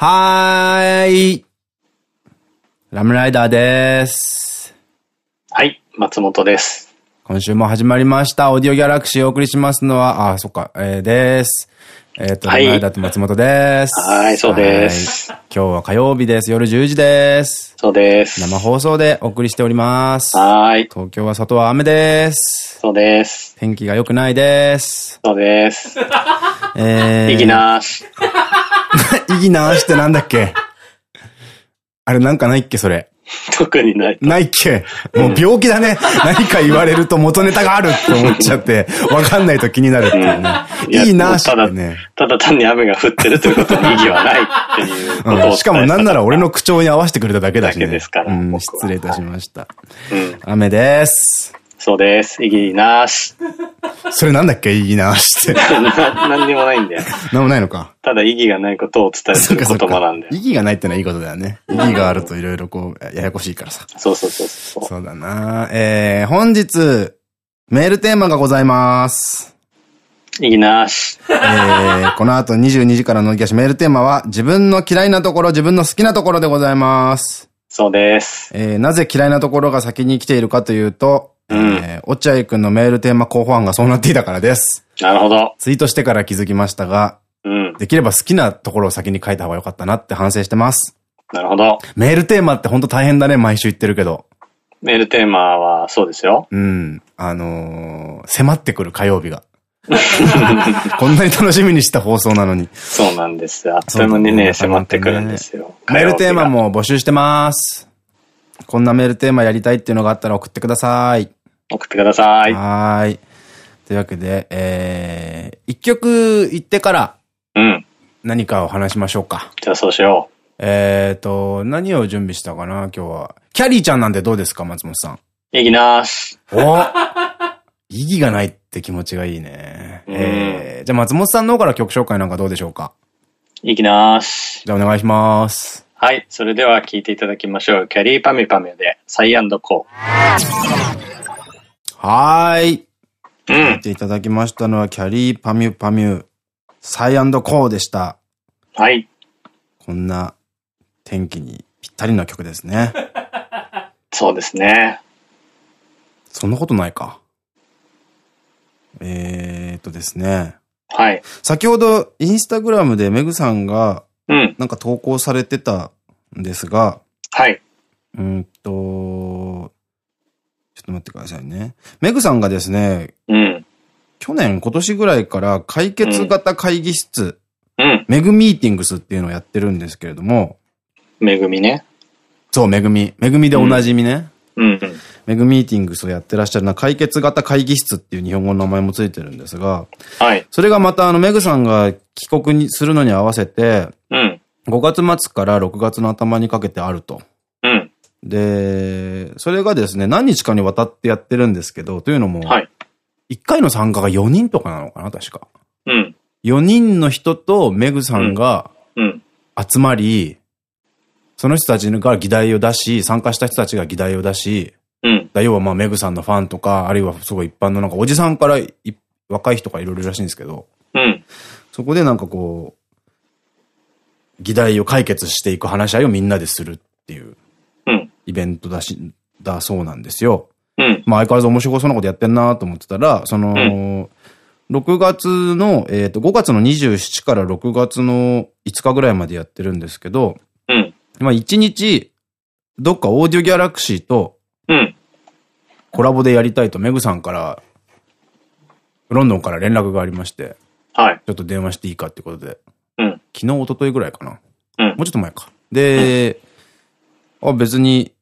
はーい。ラムライダーです。はい、松本です。今週も始まりました。オーディオギャラクシーをお送りしますのは、あ、そっか、えー、です。えっ、と、はいラムライダーと松本です。はいそうですはい。今日は火曜日です。夜10時です。そうです。生放送でお送りしております。はーい、東京は外は雨です。そうです。天気が良くないです。そうです。えー、いきなーし。意義なしってなんだっけ？あれなんかないっけそれ。特にない。ないっけ？もう病気だね。何か言われると元ネタがあるって思っちゃって、わかんないと気になるっていうね。いやいいなしただね。ただ単に雨が降ってるということに意義はないっていうしかもなんなら俺の口調に合わせてくれただけだしね。だけですから失礼いたしました。うん。雨です。そうです。意義なーし。それなんだっけ？いいなしって。ななんにもないんだよ。なんもないのか。ただ意義がないことをお伝えする言葉なんで。。意義がないってのはいいことだよね。意義があるといろいろこう、ややこしいからさ。そうそうそうそう。そうだなえー、本日、メールテーマがございます。意義なーし。えー、この後22時からのぎやしメールテーマは、自分の嫌いなところ、自分の好きなところでございます。そうです。えー、なぜ嫌いなところが先に来ているかというと、うんえー、落合くんのメールテーマ候補案がそうなっていたからです。なるほど。ツイートしてから気づきましたが、うん。できれば好きなところを先に書いた方が良かったなって反省してます。なるほど。メールテーマってほんと大変だね、毎週言ってるけど。メールテーマはそうですよ。うん。あのー、迫ってくる火曜日が。こんなに楽しみにした放送なのに。そうなんです。あっという間にね、迫ってくるんですよ。メールテーマ。も募集してます。こんなメールテーマやりたいっていうのがあったら送ってください。送ってください。はーい。というわけで、えー、一曲言ってからうん。何かを話しましょうか。じゃあそうしよえーと、何を準備したかな、今日は。キャリーちゃんなんでどうですか、松本さん。う。いきなーし。お意義がないって気持ちがいいね。うんえー、じゃあ松本さんの方から曲紹介なんかどうでしょうか。いきなーし。じゃあお願いします。はい。それでは聴いていただきましょう。キャリーパミュパミュで、サイコはーい。ー。う聞いん。ていただきましたのは、キャリーパミュパミュ、サイコーでした。はい。こんな天気にぴったりな曲ですね。そうですね。そんなことないか。えーっとですね。はい。先ほどインスタグラムでメグさんがうん。なんか投稿されてたんですが、はい。うーんと、と待ってくださいね。メグさんがですね、うん。去年、今年ぐらいから解決型会議室、うん。メグミーティングスっていうのをやってるんですけれども、めぐみね。そう、めぐみ。めぐみでおなじみね。うん。メグミーティングスをやってらっしゃるのは解決型会議室っていう日本語の名前もついてるんですが、はい。それがまたあのメグさんが帰国にするのに合わせて、うん。5月末から6月の頭にかけてあると。うん。で、それがですね、何日かにわたってやってるんですけど、というのも、はい。1回の参加が4人とかなのかな、確か。うん。4人の人とメグさんがうん。集まり、その人たちが議題を出し、参加した人たちが議題を出し、うん。だ要はまあメグさんのファンとか、あるいはすごい一般のなんかおじさんからい若い人がいろいろいるらしいんですけど、うん。そこでなんかこう、議題を解決していく話し合いをみんなでするっていううん。イベントだし、だそうなんですよ。うん。まあ相変わらず面白そうなことやってんなと思ってたら、その、6月の、えっ、と、5月の27から6月の5日ぐらいまでやってるんですけど、うん。まあ1日、どっかオーディオギャラクシーとうん。コラボでやりたいとメグさんから、ロンドンから連絡がありまして、はい。ちょっと電話していいかってことで、うん。昨日、一昨日ぐらいかな。うんもうちょっと前か。で、あ、別に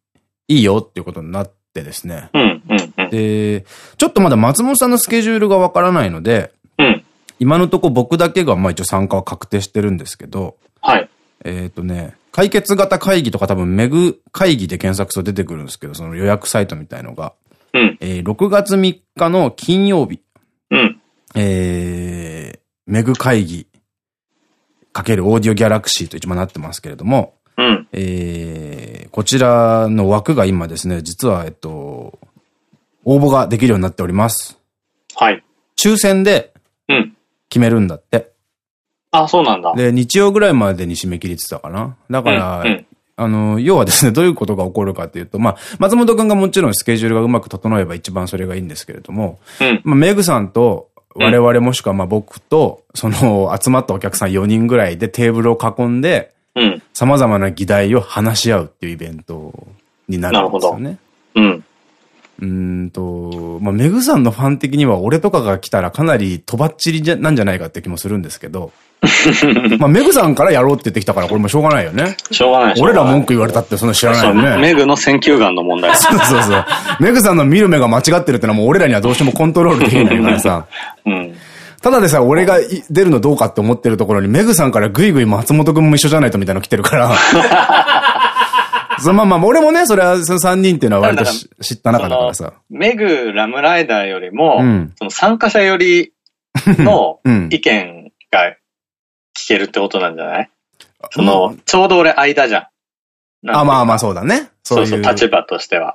いいよっていうことになってですね。うん。うん。うん。で、ちょっとまだ松本さんのスケジュールがわからないので、うん。今のとこ僕だけがまあ一応参加は確定してるんですけど、はい。えっとね、解決型会議とか多分メグ会議で検索すると出てくるんですけど、その予約サイトみたいのが、うん。えー6月3日の金曜日、うん。えー、メグ会議かけるオーディオギャラクシーと一番なってますけれども、うん。えー、こちらの枠が今ですね、実は、えっと、応募ができるようになっております。はい。抽選でうん。決めるんだって。あ、そうなんだ。で、日曜ぐらいまでに締め切りってたかな。だから、うんうんあの、要はですね、どういうことが起こるかっていうと、まあ、松本くんがもちろんスケジュールがうまく整えば一番それがいいんですけれども、うん。まあ、メグさんと、我々もしくはまあ僕と、その集まったお客さん4人ぐらいでテーブルを囲んで、うん。様々な議題を話し合うっていうイベントになるんですよね。うん。うーんと、まあ、メグさんのファン的には俺とかが来たらかなりとばっちりじゃなんじゃないかって気もするんですけど、まあ、メグさんからやろうって言ってきたからこれもしょうがないよね。しょうがない俺ら文句言われたってそんな知らないよね。メグの選球眼の問題。そうそうそう。メグさんの見る目が間違ってるってのはもう俺らにはどうしてもコントロールできないからさ。うん。ただでさ、俺がい出るのどうかって思ってるところに、メグさんからグイグイ松本くんも一緒じゃないとみたいなの来てるから。そうまあまあ、俺もね、それはその3人っていうのは割とし知った中だからさ。メグ、ラムライダーよりも、うんその参加者よりの うん。意見が聞けるってことなんじゃない？そまの、ちょうど俺間じゃん。あ、まあまあそそうだね。そうそう、立場としては。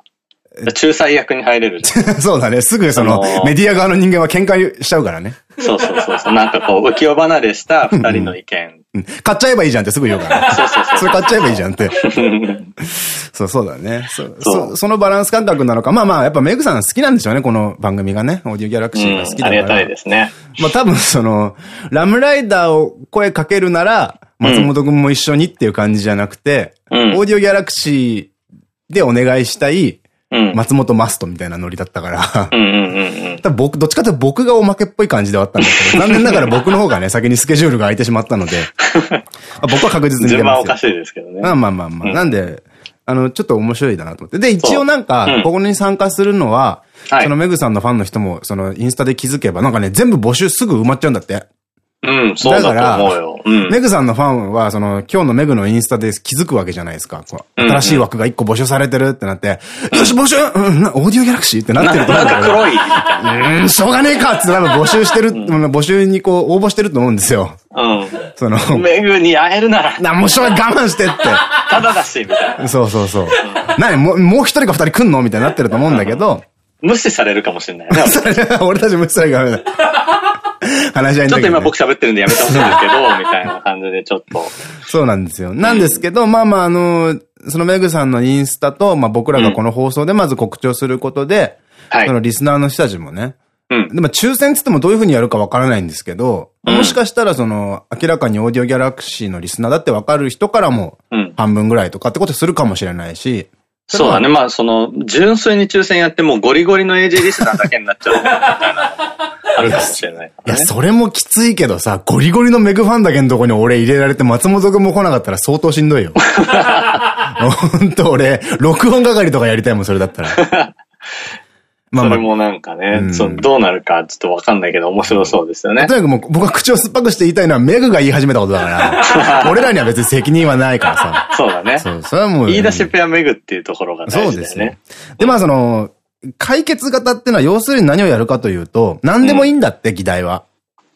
仲裁役に入れる。そうだね。すぐそのあのーメディア側の人間は喧嘩しちゃうからね。そうそうそうそう。なんかこう、浮世離れした二人の意見。うん買っちゃえばいいじゃんってすぐ言うから。そうそうそれ買っちゃえばいいじゃんって。そう。そうそうだね。そそうそそのバランス感覚なのか。まあまあ、やっぱメグさん好きなんでしょうね、この番組がね。オーディオギャラクシーが好きだから。うんありがたいですね。まあ多分その、ラムライダーを声かけるなら、松本くんも一緒にっていう感じじゃなくて、うんオーディオギャラクシーでお願いしたいうん。松本マストみたいなノリだったから、うんうんうんうん。多分僕、どっちかというと僕がおまけっぽい感じではあったんだけど、残念ながら僕の方がね、先にスケジュールが空いてしまったので、まあ僕は確実に出ますよ順番おか。しいですけどね。まあまあまあまあ。うんなんで、あの、ちょっと面白いだなと思って。で、一応なんかうん、ここに参加するのは、はいそのメグさんのファンの人も、そのインスタで気づけば、なんかね、全部募集すぐ埋まっちゃうんだって。うん、そうだと思うよ。うん。メグさんのファンは、その、今日のメグのインスタで気づくわけじゃないですか。新しい枠が一個募集されてるってなって、よし、募集うん、なオーディオギャラクシーってなってると思なうんんだけど。か黒い。うーん、しょうがねえかって多分募集してる、募集にこう、応募してると思うんですよ。その、うん。メグに会えるなら、な、もうしょうがない我慢してって。ただだし、みたいな。そうそうそう。何もう、もう一人か二人来んの？みたいになってると思うんだけど、無視されるかもしれないね。それ俺たち無視されがダメだ。話し合いんちょっと。今僕喋ってるんでやめてほしいんですけど、みたいな感じでちょっと。そうなんですよ。なんですけど、まあまあ、あの、そのメグさんのインスタと、まあ僕らがこの放送でまず告知をすることで、はいそ。のリスナーの人たちもね、うん。でも抽選つってもどういう風にやるかわからないんですけど、うんもしかしたらその、明らかにオーディオギャラクシーのリスナーだってわかる人からも、うん。半分ぐらいとかってことするかもしれないし、そうだね。まあ、その、純粋に抽選やってもうゴリゴリの AJ リスナーだけになっちゃうみたいな。あるかもしれないかいや。それもきついけどさ、ゴリゴリのメグファンだけのとこに俺入れられて松本くんも来なかったら相当しんどいよ。ほんと俺、録音係とかやりたいもん、それだったら。まあまあ、それもなんかね、うんそうどうなるかちょっとわかんないけど面白そうですよねと。にかくもう僕は口を酸っぱくして言いたいのはメグが言い始めたことだから、俺らには別に責任はないからさ。そうだね。そう、それはもう。言い出しっぺはめぐっていうところが大そうですね事だよね。。で、まあその、解決型っていうのは要するに何をやるかというと、何でもいいんだって、議題は。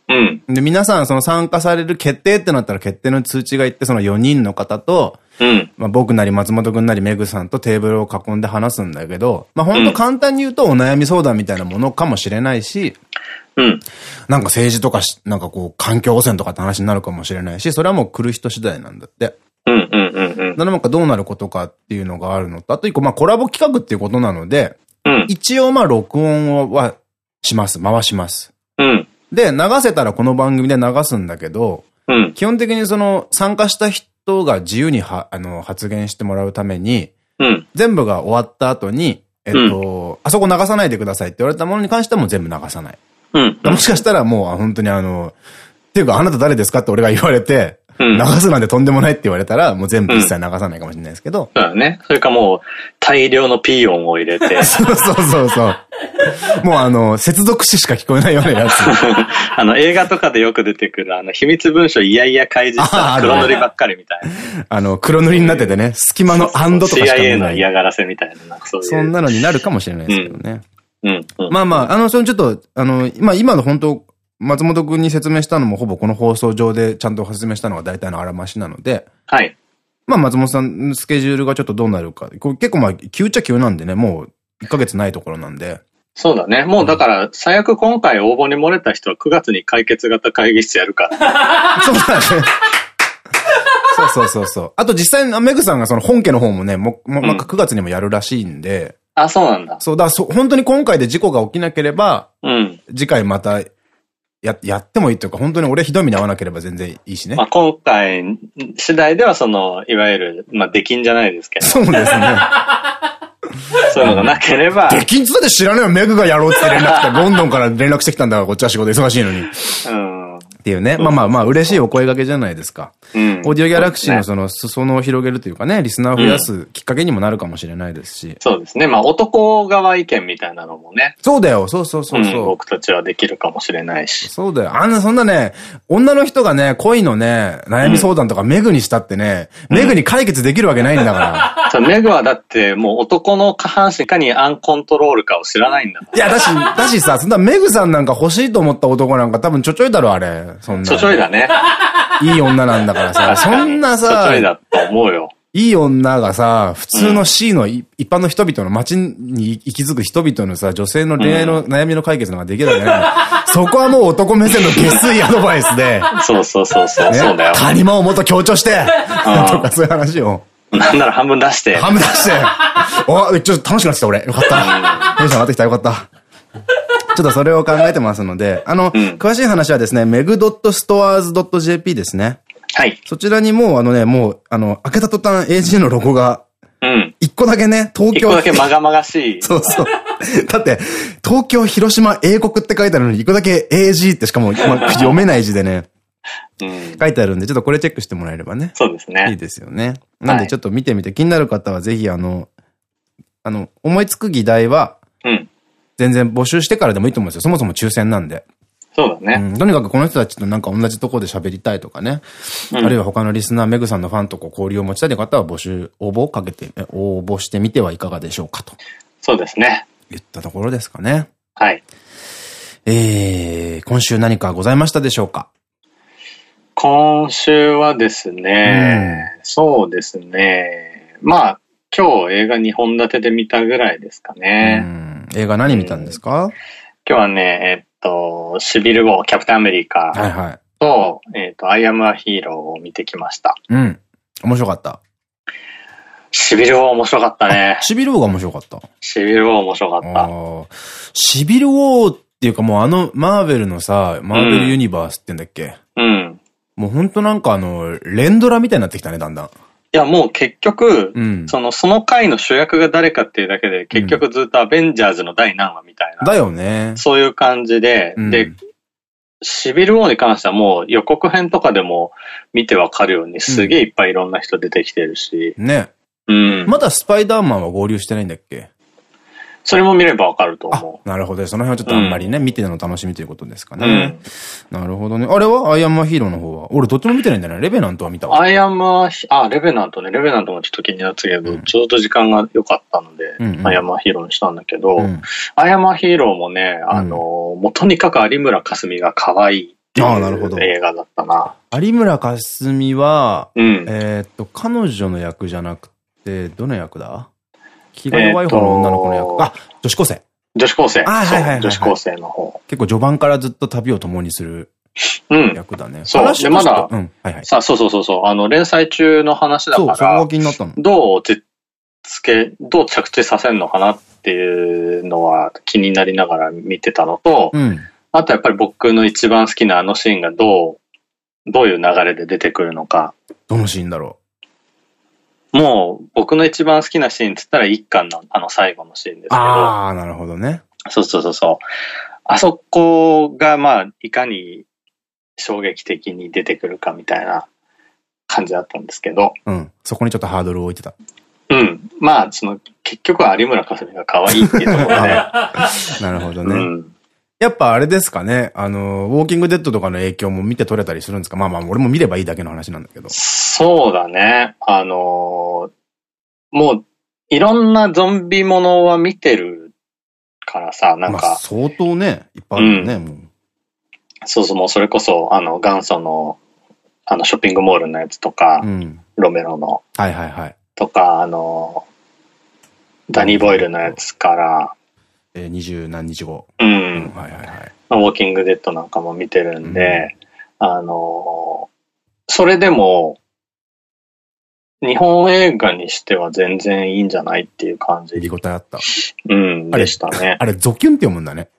うん。で、皆さんその参加される決定ってなったら決定の通知がいって、その4人の方と、うん。まあ僕なり松本くんなりメグさんとテーブルを囲んで話すんだけど、まあ本当簡単に言うとお悩み相談みたいなものかもしれないし、うん。なんか政治とかし、なんかこう環境汚染とかって話になるかもしれないし、それはもう来る人次第なんだって。うん。うん。うん。うん。なんかどうなることかっていうのがあるのと、あと一個まあコラボ企画っていうことなので、うん。一応まあ録音はします。回します。うん。で、流せたらこの番組で流すんだけど、うん。基本的にその参加した人が自由にはあの発言してもらうために、うん。全部が終わった後に、えっと、あそこ流さないでくださいって言われたものに関してはもう全部流さない。うん。もしかしたらもう本当にあの、っていうかあなた誰ですかって俺が言われて、うん流すなんてとんでもないって言われたら、もう全部一切流さないかもしれないですけど。そうだね。それかもう、大量のピー音を入れて、そうそうそうそう。もうあの、接続詞しか聞こえないようなやつ。あの、映画とかでよく出てくる、あの、秘密文書いやいや開示した黒塗りばっかりみたいな。あの、黒塗りになっててね、隙間のアンドとかしか見 CIA。の嫌がらせみたいな、なんかそういう。そんなのになるかもしれないですけどね。うん。うん。まあまあ、あの、そのちょっと、あの、今、今の本当松本くんに説明したのもほぼこの放送上でちゃんと説明したのが大体のあらましなので、はい。まあ松本さんのスケジュールがちょっとどうなるか。結構まあ、急っちゃ急なんでね、もう1ヶ月ないところなんで、そうだね。もうだから、最悪今回応募に漏れた人は9月に解決型会議室やるから。そうだね。そうそうそうそう。あと実際にメグさんがその本家の方もね、もう、もうなんか9月にもやるらしいんで、あ、そうなんだ。そうだ、そう、本当に今回で事故が起きなければ、うん。次回また、や、やってもいいというか、本当に俺ひどい目に遭わなければ全然いいしねまあ。今回次第ではその、いわゆる、まあ出禁じゃないですけど、そうですね。そういうのがなければ、出禁っつって知らないよ、メグがやろうって連絡来た。ロンドンから連絡してきたんだから、こっちは仕事忙しいのに。っうん。ていうね。まあまあまあ、嬉しいお声掛けじゃないですか。うん。オーディオギャラクシーのその裾野を広げるというかね、リスナーを増やすきっかけにもなるかもしれないですし。そうですね。まあ男側意見みたいなのもね、そうだよ、そうそうそうそう。ん、僕たちはできるかもしれないし。そうだよ。あんな、そんなね、女の人がね、恋のね、悩み相談とかメグにしたってね、メグに解決できるわけないんだから。そうメグはだってもう男の下半身かにアンコントロールかを知らないんだ。いや、だし、だしさ、そんなメグさんなんか欲しいと思った男なんか多分ちょちょいだろ、あれ。そんな。ちょちょいだね。いい女なんだからさ、そんなちょさちょい、だと思うよ。いい女がさ、普通の C のい一般の人々の街に息づく人々のさ、女性の恋愛の悩みの解決のができるわけないの。そこはもう男目線の下水アドバイスで、そうそうそうそう、ねそうだよ。谷間をもっと強調して、とかそういう話を。なんなら半分出して。ハム出して。お、ちょっと楽しくなってきた俺。よかった。テンション上がってきたよかった。ちょっとそれを考えてますので、あの、ん詳しい話はですね、meg.stores.jp ですね。はい。そちらにもう、あのね、もう、あの、開けた途端 AG のロゴが、うん。一個だけね、東京。一個だけまがまがしい。そうそう。だって、東京、広島、英国って書いてあるのに、一個だけ AG ってしかも、まあ 読めない字でね、うん。書いてあるんで、ちょっとこれチェックしてもらえればね。そうですいいね。ですよね。なんでちょっと見てみて、気になる方はぜひあの、あの、思いつく議題は、うん。全然募集してからでもいいと思うんですよ。そもそも抽選なんで。そうだね。うん、とにかくこの人たちとなんか同じところで喋りたいとかね。うんあるいは他のリスナー、メグさんのファンとこう交流を持ちたい方は募集、応募をかけて、え応募してみてはいかがでしょうかとそうですね。言ったところですかね。はい。えー、今週何かございましたでしょうか？今週はですね、そうですね。まあ、今日映画2本立てで見たぐらいですかうね。ん。映画何見たんですか、今日はね、えっと、シビル・ウォー、キャプテンアメリカはいはい。と、えっと、アイアム・ア・ヒーローを見てきました。うん。面白かった？シビル・ウォー面白かったね。シビル王が面白かった？シビル・ウォー面白かった。シビルウォーっていうかもうあのマーベルのさ、マーベルユニバースってんだっけ、うん。もうほんとなんかあの、連ドラみたいになってきたね、だんだん。いや、もう結局、うん。その、その回の主役が誰かっていうだけで、結局ずっとアベンジャーズの第何話みたいな。だよね。そういう感じで、うんで、シビル・ウォーに関してはもう予告編とかでも見てわかるようにすげえいっぱいいろんな人出てきてるし、ね。うん。まだスパイダーマンは合流してないんだっけ？それも見ればわかるとあ思、なるほど。その辺はちょっとあんまりね、見ての楽しみということですかう。ね。なるほどね。あれは？アイアンマンヒーローの方は？俺どっちも見てないんだよね。レベナントは見たわ。アイアンマー、あ、レベナントね、レベナントもちょっと気になってたけど、うんちょうど時間が良かったので、うんうんアイアンマーヒーローにしたんだけど、うん。アイアンマーヒーローもね、あの、もうとにかく有村架純が可愛いああなるほどう映画だったな。有村架純は、うん。えーっと、彼女の役じゃなくて、どの役だ？気が弱い方の女の子の役。あ、女子高生。女子高生。あはいはい女子高生の方。結構序盤からずっと旅を共にするうん。役だね。そうでまだうん、はいはい。さあ、そうそうそうそう。あの、連載中の話だそう、そこがから、気になったの。どう落ち着け、どう着地させるのかなっていうのは気になりながら見てたのと、うん。あとやっぱり僕の一番好きなあのシーンがどう、どういう流れで出てくるのか。どのシーンだろもう僕の一番好きなシーンって言ったら一巻のあの最後のシーンですう。けど、ああ、なるほどね。そうそうそうそう。あそこがまあいかに衝撃的に出てくるかみたいな感じだったんですけど、うん。そこにちょっとハードルを置いてた。うん。まあ、その、結局は有村架純が可愛いっていうところで、なるほどね。うん。やっぱあれですかね。あの、ウォーキングデッドとかの影響も見て取れたりするんですか？まあまあ、俺も見ればいいだけの話なんだけど。そうだね。あのーもう、いろんなゾンビものは見てるからさ、なんまあ、か、相当ね、いっぱいあるよね、もう。そうそう、もうそれこそ、あの、元祖の、あの、ショッピングモールのやつとか、うん。ロメロの、はいはいはい。とか、あの、ダニー・ボイルのやつから、えー、二十何日後。うん。うんはいはいはい。まあウォーキングデッドなんかも見てるんで、あのーそれでも、日本映画にしては全然いいんじゃないっていう感じ見。応えあった。うん、でしたね。あれ、ゾキュンって読むんだね。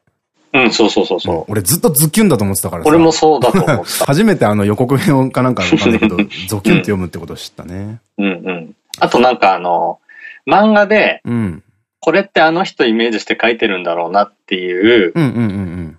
うん、そうそうそうそう。俺ずっとズキュンだと思ってたからさ。俺もそうだと思ってた。初めてあの予告編かなんかわかんないけど、ゾキュンって読むってことを知ったね。うんうん。あとなんかあの、漫画で、うん。これってあの人イメージして書いてるんだろうなっていう。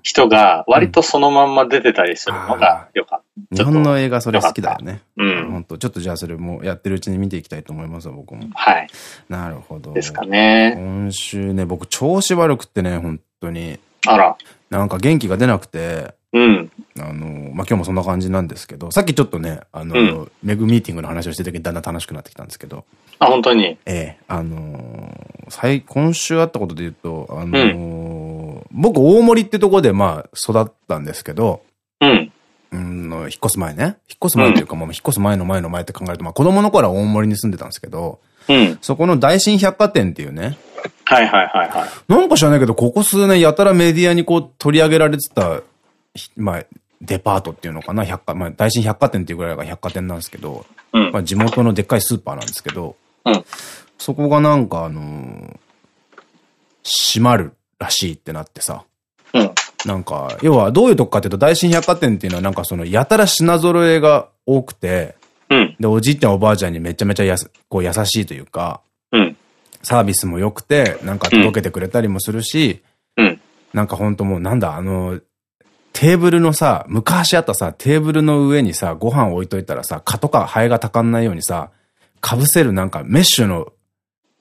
人が割とそのまんま出てたりするのがよかっ日本の映画それ好きだよね。た。うん。本当ちょっとじゃあそれもやってるうちに見ていきたいと思いますわ、僕も。はい。なるほど。ですかね。今週ね、僕調子悪くってね、本当に。あら。なんか元気が出なくて、うん。あの、まあ、今日もそんな感じなんですけど、さっきちょっとね、あの、うんメグミーティングの話をしてる時にだんだん楽しくなってきたんですけど、あ、本当に？ええ、あのー最、今週あったことで言うと、あのー僕、大森ってとこで、まあ、育ったんですけど、うん。うん、引っ越す前ね。引っ越す前というか、まあ、引っ越す前の前の前って考えると、まあ、子供の頃は大森に住んでたんですけど、うん。そこの大新百貨店っていうね、はいはいはいはい。なんか知らないけど、ここ数年やたらメディアにこう取り上げられてた、ひまあ、デパートっていうのかな、百貨、まあ、大新百貨店っていうぐらいが百貨店なんですけど、うんまあ、地元のでっかいスーパーなんですけど、うんそこがなんかあのー閉まるらしいってなってさ、うん。なんか、要はどういうとこかっていうと、大新百貨店っていうのはなんかその、やたら品揃えが多くて、うん。で、おじいちゃんおばあちゃんにめちゃめちゃやす、こう優しいというか、うん。サービスも良くて、なんか届けてくれたりもするし、うん。なんかほんともうなんだ、あの、テーブルのさ、昔あったさ、テーブルの上にさ、ご飯置いといたらさ、蚊とかハエがたかんないようにさ、被せるなんかメッシュの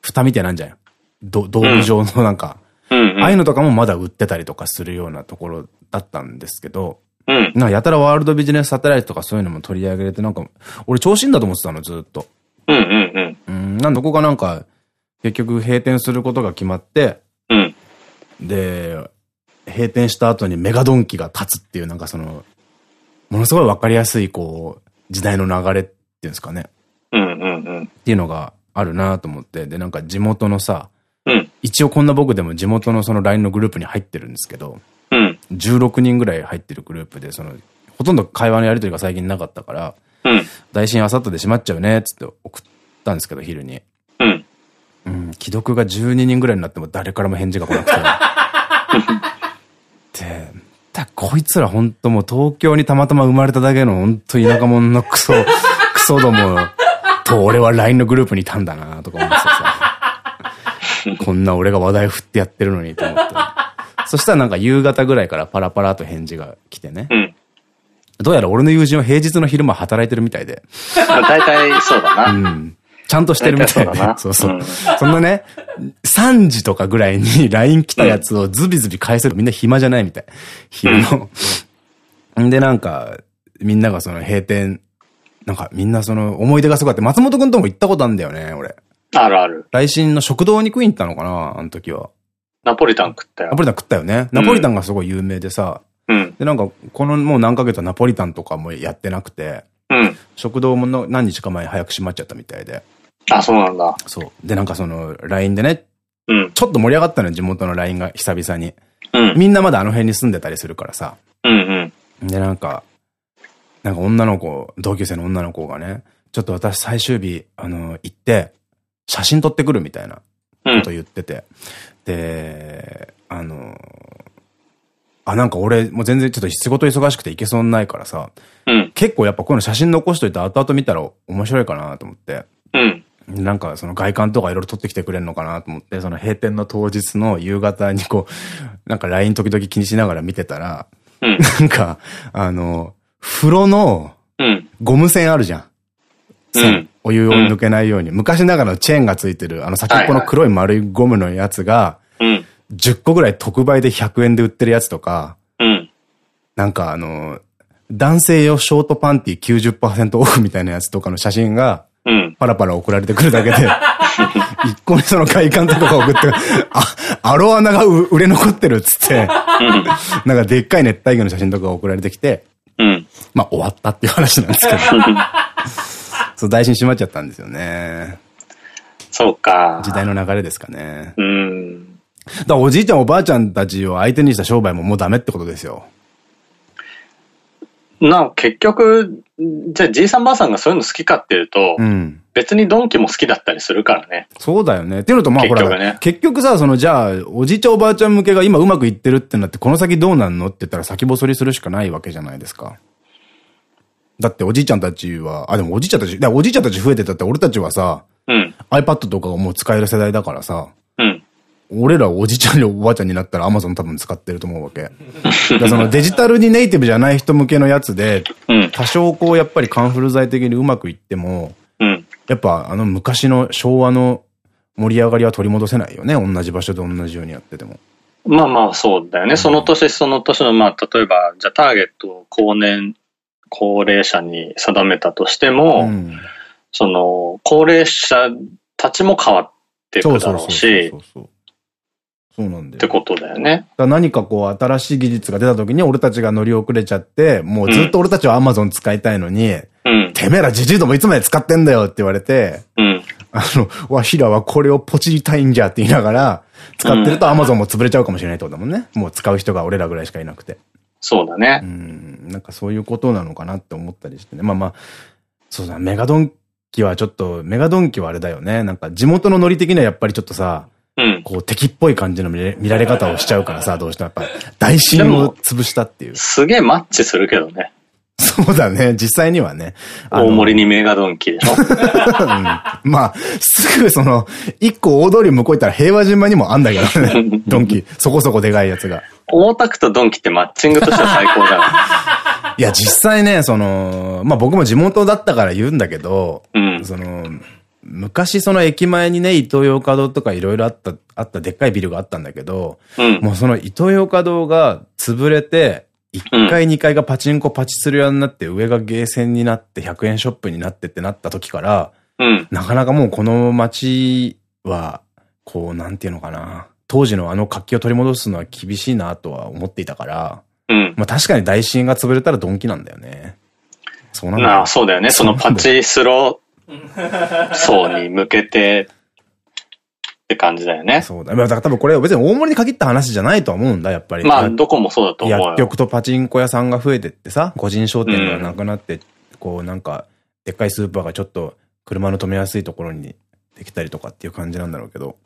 蓋みたいなんじゃん。ど道具状のなんか、うん。ああいうのとかもまだ売ってたりとかするようなところだったんですけど、うん。なんかやたらワールドビジネスサテライトとかそういうのも取り上げれて、なんか、俺調子いいんだと思ってたの、ずっと。うん。うん。うん、なんでここがなんか、結局閉店することが決まって、うん。で、閉店した後にメガドンキが立つっていう、なんかその、ものすごいわかりやすい、こう、時代の流れっていうんですかね。うん。うん。うん。っていうのがあるなと思って、で、なんか地元のさ、うん。一応こんな僕でも地元のその LINE のグループに入ってるんですけど、うん。16人ぐらい入ってるグループで、その、ほとんど会話のやりとりが最近なかったから、うん。大新あさってで閉まっちゃうね、つって送ったんですけど、昼に。うん。うん、既読が12人ぐらいになっても誰からも返事が来なくて。で、だこいつら本当もう東京にたまたま生まれただけの本当田舎者のクソ、クソども と俺は LINE のグループにいたんだなとか思ってさ。こんな俺が話題振ってやってるのにと思って。そしたらなんか夕方ぐらいからパラパラと返事が来てね。うん。どうやら俺の友人は平日の昼間働いてるみたいで。まあ大体そうだな。うん。ちゃんとしてるみたいなそうそう。うんそんなね、3時とかぐらいに LINE 来たやつをズビズビ返せるみんな暇じゃないみたい。昼の。んで、なんか、みんながその閉店、なんかみんなその思い出がすごいあって、松本くんとも行ったことあるんだよね、俺。あるある。来新の食堂に食いに行ったのかな、あの時は。ナポリタン食ったよナポ。リタン食ったよね。ナポリタンがすごい有名でさ、うん。で、なんか、このもう何ヶ月はナポリタンとかもやってなくて、うん。食堂もの何日か前早く閉まっちゃったみたいで。あ、そうなんだ。そう。で、なんかその、LINE でね、うん。ちょっと盛り上がったのよ、地元の LINE が久々に。うん。みんなまだあの辺に住んでたりするからさ。うん。うん。で、なんか、なんか女の子、同級生の女の子がね、ちょっと私最終日、あの、行って、写真撮ってくるみたいなうんこと言ってて。で、あの、あ、なんか俺、もう全然ちょっと仕事忙しくて行けそうにないからさ、うん。結構やっぱこういうの写真残しといて後々見たら面白いかなと思って。うん。なんかその外観とかいろいろ撮ってきてくれるのかなと思って、その閉店の当日の夕方にこう、なんか LINE 時々気にしながら見てたら、うん。なんか、あの、風呂のうん。ゴム線あるじゃん。線。うんお湯を抜けないように。昔ながらのチェーンがついてる、あの先っぽの黒い丸いゴムのやつが、うん。10個ぐらい特売で100円で売ってるやつとか、うん。なんかあの、男性用ショートパンティ90%オフみたいなやつとかの写真が、うん。パラパラ送られてくるだけで、一個にその快感とか送って、あ、アロアナがう売れ残ってるっつって、なんかでっかい熱帯魚の写真とか送られてきて、うん。まあ終わったっていう話なんですけど。そう、大心閉まっちゃったんですよね。そうか。時代の流れですかね。うん。だおじいちゃんおばあちゃんたちを相手にした商売ももうダメってことですよ。な、結局、じゃあじいさんばあさんがそういうの好きかっていうと、うん、別にドンキも好きだったりするからね。そうだよね。っていうのと、まあほら、ね、結局さ、そのじゃあ、おじいちゃんおばあちゃん向けが今うまくいってるってなって、この先どうなんのって言ったら先細りするしかないわけじゃないですか。だっておじいちゃんたちは、あ、でもおじいちゃんたち、おじいちゃんたち増えてたって俺たちはさ、うん、iPad とかがもう使える世代だからさ、うん、俺らおじちゃんにおばあちゃんになったら Amazon 多分使ってると思うわけ。だそのデジタルにネイティブじゃない人向けのやつで、多少こうやっぱりカンフル剤的にうまくいっても、うん、やっぱあの昔の昭和の盛り上がりは取り戻せないよね。同じ場所で同じようにやってても。まあまあそうだよね。うん、その年その年の、まあ例えば、じゃあターゲットを高年、高齢者に定めたとしても、うん、その高齢者たちも変わっていくだろうし、そうなんだよ。ってことだよね。何かこう新しい技術が出た時に俺たちが乗り遅れちゃって、もうずっと俺たちは Amazon 使いたいのに、うん、てめえらじじいどもいつまで使ってんだよって言われて、うん、あの、わしらはこれをポチりたいんじゃって言いながら、使ってると Amazon も潰れちゃうかもしれないってことだもんね。もう使う人が俺らぐらいしかいなくて。そうだね。うん。なんかそういうことなのかなって思ったりしてね。まあまあ、そうだ、メガドンキはちょっと、メガドンキはあれだよね。なんか地元のノリ的にはやっぱりちょっとさ、こう敵っぽい感じの見られ方をしちゃうからさ、どうしてもやっぱ大神を潰したっていう。すげえマッチするけどね。そうだね。実際にはね。大森にメガドンキでしょ、うん、まあ、すぐその、一個大通り向こう行ったら平和島にもあんだけどね。ドンキ。そこそこでかいやつが。大田区とドンキってマッチングとしては最高だな。い？や、実際ね、その、まあ僕も地元だったから言うんだけど、うん、その、昔その駅前にね、イトーヨーカドーとかいろいろあった、あったでっかいビルがあったんだけど、うん、もうそのイトーヨーカドーが潰れて、1階2階がパチンコパチするようになって、上がゲーセンになって100円ショップになってってなった時から、うん、なかなかもうこの街は、こう、なんていうのかな。当時のあの活気を取り戻すのは厳しいなとは思っていたから、うん、まあ確かに大神が潰れたらドンキなんだよね。そうなんだそうだよね。そのパチスロ層に向けてって感じだよね。そうだ。だから多分これは別に大盛りに限った話じゃないとは思うんだ、やっぱり。まあ、どこもそうだと思う薬局とパチンコ屋さんが増えてってさ、個人商店がなくなって、うん、こうなんか、でっかいスーパーがちょっと車の止めやすいところにできたりとかっていう感じなんだろうけど。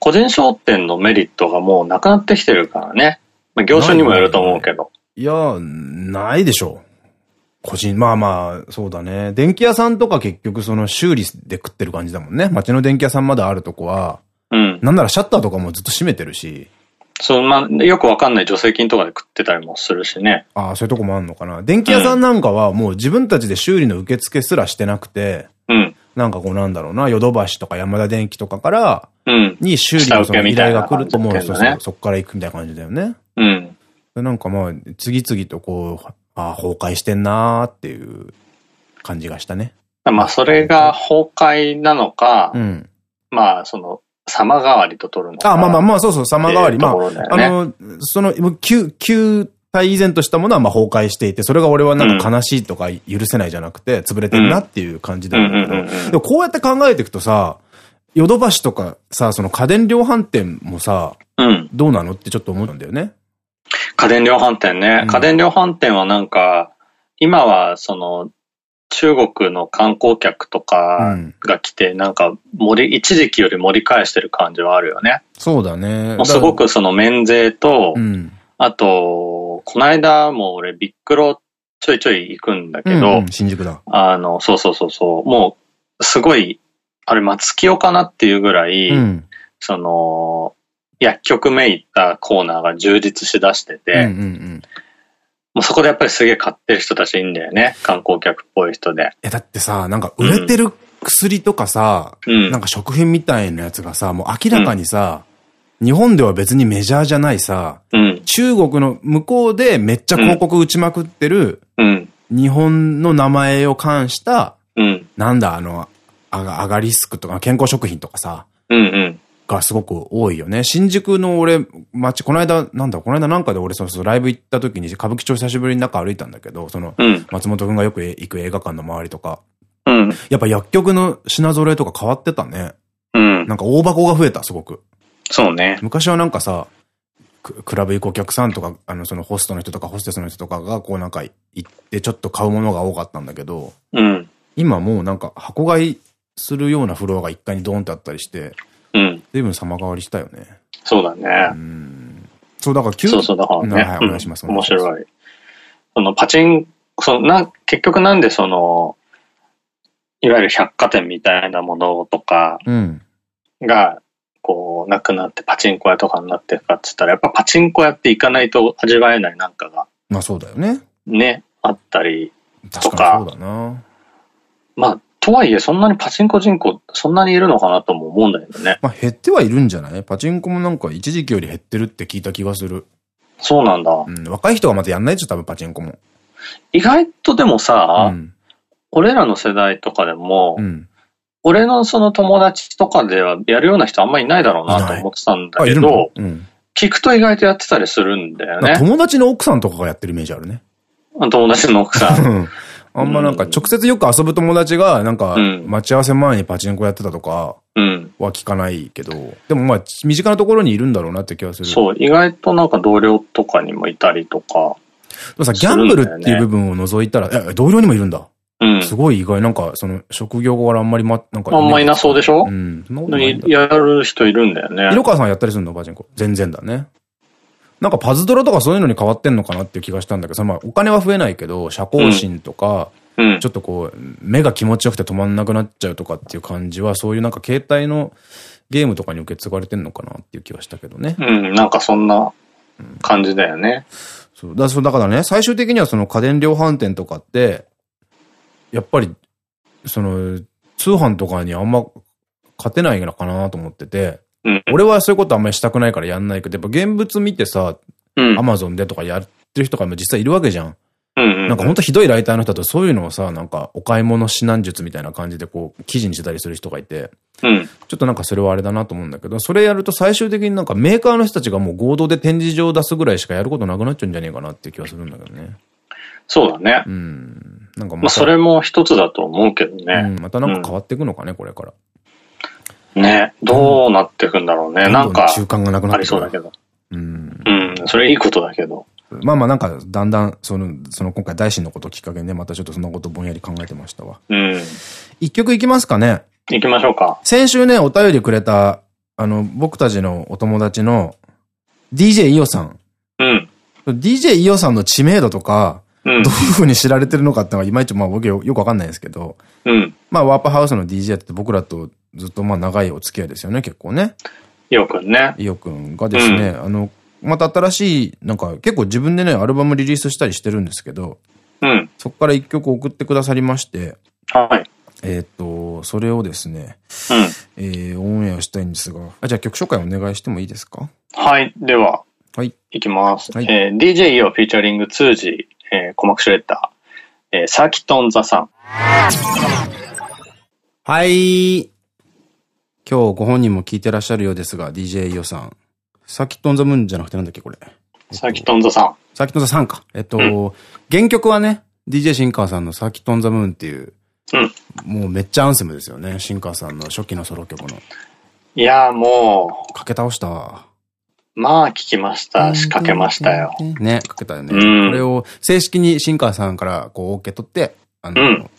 個人商店のメリットがもうなくなってきてるからね。まあ、業種にもよると思うけど。いや、ないでしょう。個人、まあまあ、そうだね。電気屋さんとか結局その修理で食ってる感じだもんね。街の電気屋さんまだあるとこは。うん。なんならシャッターとかもずっと閉めてるし。そう、まあ、よくわかんない助成金とかで食ってたりもするしね。ああ、そういうとこもあるのかな。電気屋さんなんかはもう自分たちで修理の受付すらしてなくて、うん。なんかこうなんだろうな、ヨドバシとか山田電機とかから、うん。に修理のその依頼が来ると思う、ね、そうそう、そこから行くみたいな感じだよね。うん。なんかまあ、次々とこう、ああ、崩壊してんなーっていう感じがしたね。まあ、それが崩壊なのか、うん、まあ、その、様変わりと取るのか。あ、まあまあまあ、そうそう、様変わり。まあ、あの、その、旧、旧体以前としたものはまあ崩壊していて、それが俺はなんか悲しいとか許せないじゃなくて、潰れてるなっていう感じだけど、でもこうやって考えていくとさ、ヨドバシとかさ、その家電量販店もさ、うん、どうなのってちょっと思うんだよね。家電量販店ね。家電量販店はなんか、今はその、中国の観光客とかが来て、なんか盛り、一時期より盛り返してる感じはあるよね。そうだね。もうすごくその免税と、うん、あと、この間も俺ビックロちょいちょい行くんだけど、うんうん、新宿だ。あの、そうそうそうそう、もう、すごい、あれ松清かなっていうぐらい、うん、その、薬局めいったコーナーが充実しだしてて、もうそこでやっぱりすげえ買ってる人たちいいんだよね。観光客っぽい人で。え、だってさ、なんか売れてる薬とかさ、うん、なんか食品みたいなやつがさ、もう明らかにさ、うん、日本では別にメジャーじゃないさ、うん、中国の向こうでめっちゃ広告打ちまくってる、日本の名前を冠した、なんだあの、アガリスクとか健康食品とかさ、うん。うんがすごく多いよね。新宿の俺、街、この間、なんだ、この間なんかで俺、そのライブ行った時に歌舞伎町久しぶりに中歩いたんだけど、その、うん、松本くんがよく行く映画館の周りとか、うん、やっぱ薬局の品揃えとか変わってたね。うん。なんか大箱が増えた、すごく。そうね。昔はなんかさ、クラブ行くお客さんとか、あの、そのホストの人とかホステスの人とかが、こうなんか行ってちょっと買うものが多かったんだけど、うん。今もうなんか箱買いするようなフロアが一階にドーンってあったりして、うん。随分様変わりしたよね。そうだね。うん。そう、だから急そうそう、だからね。はい、お願いします。面白い。そのパチン、そのな、結局なんでその、いわゆる百貨店みたいなものとかが、こう、なくなってパチンコ屋とかになってるかっつったら、やっぱパチンコ屋って行かないと味わえないなんかが。まあそうだよね。ね、あったりとか。そうだな。まあ、とはいえそんなにパチンコ人口そんなにいるのかなとも思うんだけどね。まあ減ってはいるんじゃない？パチンコもなんか一時期より減ってるって聞いた気がする。そうなんだ。うん、若い人がまたやんないでしょ、多分パチンコも。意外とでもさ、うん、俺らの世代とかでも、うん、俺のその友達とかではやるような人あんまりいないだろうなと思ってたんだけど、うん、聞くと意外とやってたりするんだよね。友達の奥さんとかがやってるイメージあるね。友達の奥さん。あんまなんか直接よく遊ぶ友達がなんか待ち合わせ前にパチンコやってたとかは聞かないけど、でもまあ身近なところにいるんだろうなって気がする。そう、意外となんか同僚とかにもいたりとか。でもさ、ギャンブルっていう部分を除いたら、え、同僚にもいるんだ。うん。すごい意外、なんか、その、職業からあんまりま、なんか。あんまいなそうでしょ？うん。やる人いるんだよね。色川さんやったりするの？パチンコ。全然だね。なんかパズドラとかそういうのに変わってんのかなっていう気がしたんだけど、まあお金は増えないけど、社交心とか、うん、ちょっとこう、目が気持ちよくて止まんなくなっちゃうとかっていう感じは、そういうなんか携帯のゲームとかに受け継がれてんのかなっていう気はしたけどね。うん、なんかそんな感じだよね。そう。だそうだからね、最終的にはその家電量販店とかって、やっぱり、その、通販とかにあんま勝てないのかなと思ってて、うん、俺はそういうことあんまりしたくないからやんないけど、やっぱ現物見てさ、アマゾンでとかやってる人が実際いるわけじゃん。なんかほんとひどいライターの人とそういうのをさ、なんかお買い物指南術みたいな感じでこう記事にしてたりする人がいて、うん、ちょっとなんかそれはあれだなと思うんだけど、それやると最終的になんかメーカーの人たちがもう合同で展示場を出すぐらいしかやることなくなっちゃうんじゃねえかなっていう気はするんだけどね。そうだね。うん。なんかまあそれも一つだと思うけどね。うん、またなんか変わっていくのかね、これから。ね、どうなっていくんだろうね。なんか。習慣がなくなってありそうだけど。うん。うん、それいいことだけど。まあまあなんか、だんだん、その、その今回大臣のことをきっかけにね、またちょっとそのことぼんやり考えてましたわ。うん。一曲いきますかね。いきましょうか。先週ね、お便りくれた、あの、僕たちのお友達の DJ イオさん。うん。DJ イオさんの知名度とか、どういう風に知られてるのかってのは、いまいちまあ僕よくわかんないですけど、うん。まあワープハウスの DJ って僕らとずっとまあ長いお付き合いですよね、結構ね。イオくんね。イオくんがですね、うん、あの、また新しい、なんか結構自分でね、アルバムリリースしたりしてるんですけど、うん。そこから一曲送ってくださりまして、はい。えっと、それをですね、うん。えー、オンエアしたいんですが、あ、じゃあ曲紹介お願いしてもいいですか？はい。では、はい。いきます。はい、えー、DJ イオフィーチャリング 2G、えー、鼓膜シュレッダー、えー、サーキットオンザさん。はい。今日ご本人も聞いてらっしゃるようですが、DJ イオさん。サーキットオンザムーンじゃなくてなんだっけ、これ。サーキットオンザさん。サーキットオンザさんか。えっと、うん、原曲はね、DJ シンカーさんのサーキットオンザムーンっていう、うん、もうめっちゃアンセムですよね。シンカーさんの初期のソロ曲の。いやもう。かけ倒した。まあ、聞きました。仕掛けましたよ。ね、かけたよね。うん、これを正式にシンカーさんからこう、受け取って、あの、うん、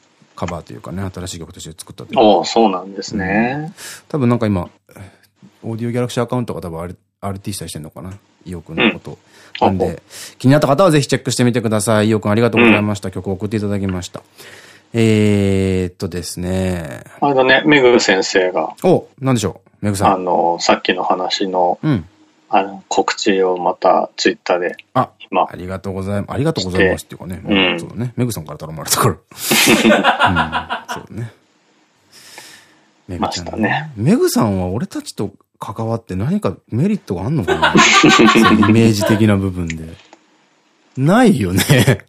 カバーというかね、新しい曲として作ったというおそうなんですね、うん。多分なんか今、オーディオギャラクシーアカウントが多分あれ、RT したりしてんのかな？イオくんのこと。うん、なんで、気になった方はぜひチェックしてみてください。イオくんありがとうございました。うん、曲を送っていただきました。えーっとですね。あれだね、メグ先生が。お、なんでしょう、メグさん。あの、さっきの話の、うん。あの、告知をまたツイッターで。あ、まあ。ありがとうございます。ありがとうございますっていうかね。うん、そうね。メグさんから頼まれたから。うん、そうね。メグちゃん、ね。メグさんは俺たちと関わって何かメリットがあんのかな？イメージ的な部分で。ないよね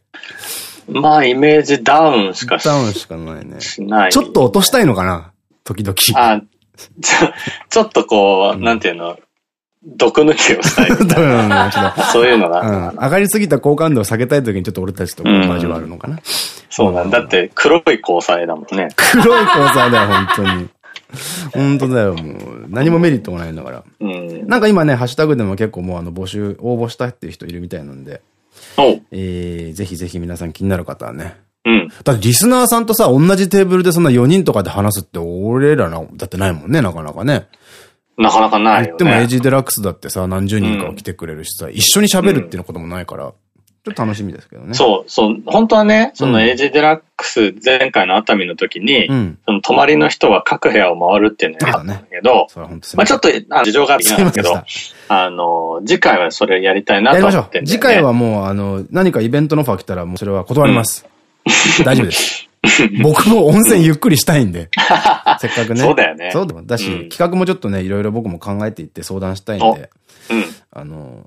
まあ、イメージダウンしかダウンしかないね。しない。ちょっと落としたいのかな？時々。あ、ちょ、ちょっとこう、うん、なんていうの、毒抜きをしたい そういうのが、うん。上がりすぎた好感度を下げたい時にちょっと俺たちと交わるのかな。そうなんだ。って黒い交際だもんね。黒い交際だよ、本当に。本当だよ、もう。何もメリットもないんだから。うん、なんか今ね、ハッシュタグでも結構もうあの募集、応募したっていう人いるみたいなんで。えー、ぜひぜひ皆さん気になる方はね。うん。だってリスナーさんとさ、同じテーブルでそんな4人とかで話すって俺らな、だってないもんね、なかなかね。なかなかないよ、ね。でもエイジデラックスだってさ、何十人か来てくれるしさ、うん、一緒に喋るっていうこともないから、ちょっと楽しみですけどね。そう、そう、本当はね、そのエイジデラックス前回の熱海の時に、うん、その泊まりの人は各部屋を回るっていうのやったんだけど、ね、まあちょっとあ事情があるんですけど、あの、次回はそれやりたいなと思って、ね、次回はもう、あの、何かイベントのオファー来たらもうそれは断ります。うん、大丈夫です。僕も温泉ゆっくりしたいんで。せっかくね。そうだよね。そうだだし、うん、企画もちょっとね、いろいろ僕も考えていって相談したいんで、うん、あの、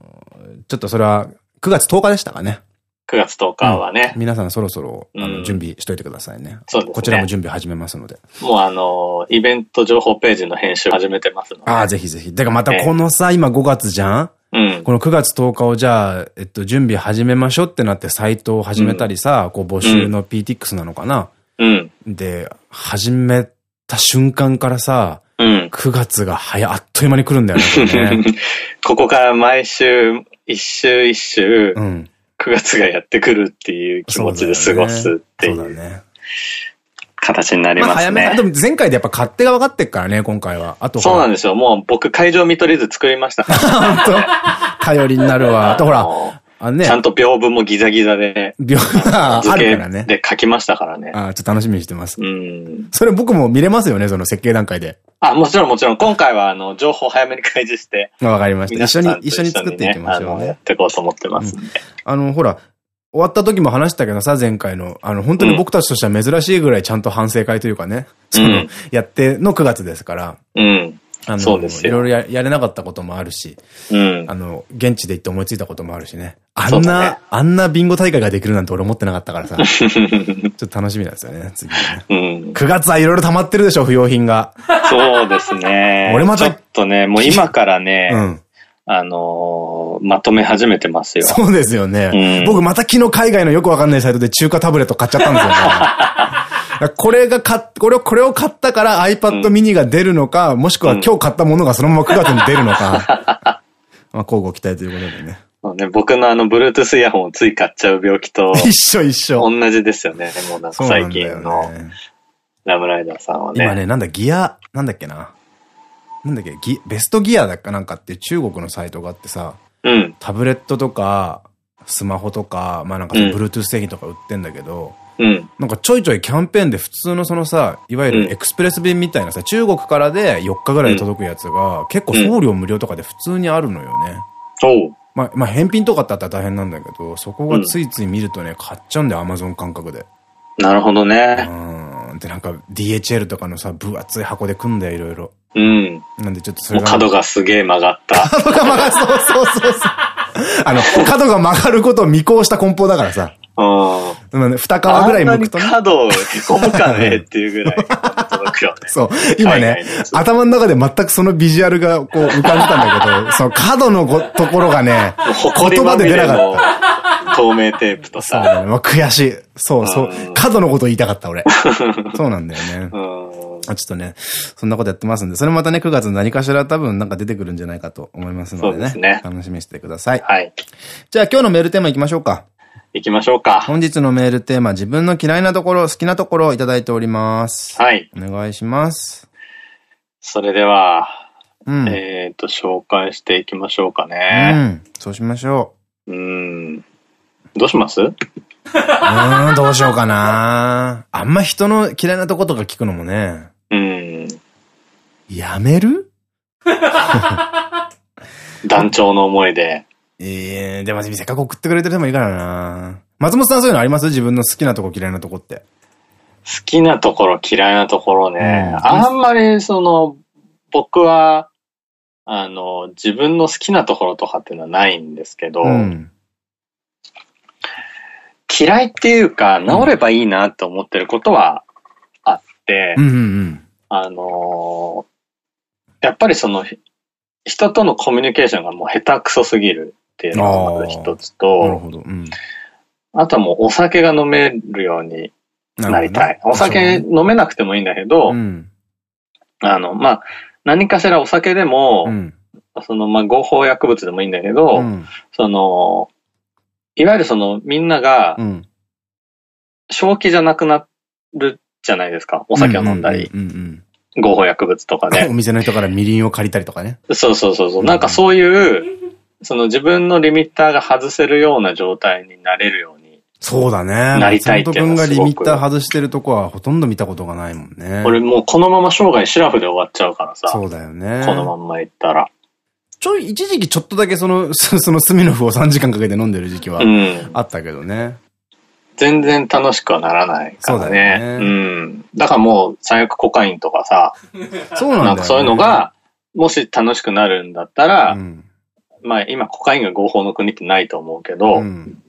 ちょっとそれは9月10日でしたかね。9月10日はね。うん、皆さんそろそろ、あの、準備しといてくださいね。そうですね。こちらも準備始めますので。もうあの、イベント情報ページの編集始めてますので。ああ、ぜひぜひ。だからまたこのさ、今5月じゃんうん、この9月10日をじゃあ、えっと、準備始めましょうってなってサイトを始めたりさ、うん、こう募集の PTX なのかな、うん、で、始めた瞬間からさ、うん、9月が早、あっという間に来るんだよね。こね。ここから毎週、一週一週、うん、9月がやってくるっていう気持ちで過ごすっていう。そうだね。形になりますね。まあ早め、でも前回でやっぱ勝手が分かってっからね、今回は。あとそうなんですよ。もう僕会場見取り図作りました。本当頼りになるわ。あとほら、あね。ちゃんと屏風もギザギザで。屏風があるからね。で書きましたからね。あちょっと楽しみにしてます。うん。それ僕も見れますよね、その設計段階で。あ、もちろんもちろん。今回は、あの、情報早めに開示して。わかりました。一緒に、一緒に作っていきましょうね。やっていこうと思ってますあの、ほら、終わった時も話したけどさ、前回の。あの、本当に僕たちとしては珍しいぐらいちゃんと反省会というかね。その、やっての9月ですから。うん。あの、いろいろややれなかったこともあるし、うん、あの、現地で行って思いついたこともあるしね。あんな、ね、あんなビンゴ大会ができるなんて俺思ってなかったからさ。ちょっと楽しみなんですよね、次ね。うん、9月はいろいろ溜まってるでしょ、不用品が。そうですね。俺また。ちょっとね、もう今からね、うん、あのー、まとめ始めてますよ。そうですよね。うん、僕また昨日海外のよくわかんないサイトで中華タブレット買っちゃったんですよね。これが買っ、これを、これを買ったから iPad mini が出るのか、うん、もしくは今日買ったものがそのまま9月に出るのか。まあ、交互期待ということでね。そうね、僕のあの、Bluetooth イヤホンをつい買っちゃう病気と。一緒一緒。同じですよね。もうなんか最近の、ラムライダーさんはね。今ね、なんだ、ギア、なんだっけな。なんだっけ、ギ、ベストギアだっかなんかって中国のサイトがあってさ、うん、タブレットとか、スマホとか、まあなんか Bluetooth 製品とか売ってんだけど、うん、なんかちょいちょいキャンペーンで普通のそのさ、いわゆるエクスプレス便みたいなさ、中国からで4日ぐらいで届くやつが、結構送料無料とかで普通にあるのよね。そう。まあ、まあ返品とかってあったら大変なんだけど、そこがついつい見るとね、買っちゃうんだよ、アマゾン感覚で。なるほどね。うん。で、なんか DHL とかのさ、分厚い箱で組んだよ、いろいろ。うん。なんでちょっとそれが。角がすげえ曲がった。角が曲がる、そうそうそうそう。あの、角が曲がることを見越した梱包だからさ。うん。二皮ぐらい剥くとね。角をへこむかねっていうぐらい届くよね。そう。今ね、頭の中で全くそのビジュアルがこう浮かんでたんだけど、その角のところがね、言葉で出なかった。透明テープとさ。そうね。まあ、悔しい。そうそう。角のこと言いたかった、俺。そうなんだよね。あちょっとね、そんなことやってますんで、それまたね、9月何かしら多分なんか出てくるんじゃないかと思いますのでね。ね楽しみにしてください。はい。じゃあ今日のメールテーマ行きましょうか。行きましょうか。本日のメールテーマ、自分の嫌いなところ、好きなところをいただいております。はい。お願いします。それでは、うん、えっと、紹介していきましょうかね。うん。そうしましょう。うん。どうします？うん、どうしようかな。あんま人の嫌いなとことか聞くのもね。うん。やめる？団長の思いで。ええー、でもせっかく送ってくれてる人もいいからな。松本さんそういうのあります？自分の好きなとこ嫌いなとこって。好きなところ嫌いなところね。うん、あんまりその、僕は、あの、自分の好きなところとかっていうのはないんですけど、うん、嫌いっていうか、治ればいいなと思ってることはあのやっぱりその、人とのコミュニケーションがもう下手くそすぎるっていうのがまず一つと、うん、あとはもうお酒が飲めるようになりたい。お酒飲めなくてもいいんだけど、うん、あの、まあ、何かしらお酒でも、うん、その、まあ、合法薬物でもいいんだけど、うん、その、いわゆるその、みんなが、正気じゃなくなるじゃないですか。お酒を飲んだり。合法薬物とかね。お店の人からみりんを借りたりとかね。そうそうそうそう。なんかそういう、その自分のリミッターが外せるような状態になれるように。そうだね。なりたいっていうのは。松本君がリミッター外してるとこはほとんど見たことがないもんね。俺もうこのまま生涯シラフで終わっちゃうからさ。そうだよね。このまんま行ったら。ちょい、一時期ちょっとだけその、そのスミノフを3時間かけて飲んでる時期はあったけどね。うん全然楽しくはならないからね。そうだね。うん。だからもう最悪コカインとかさ、そうなんだ、ね、なんかそういうのが、もし楽しくなるんだったら、うん、まあ今コカインが合法の国ってないと思うけど、うん、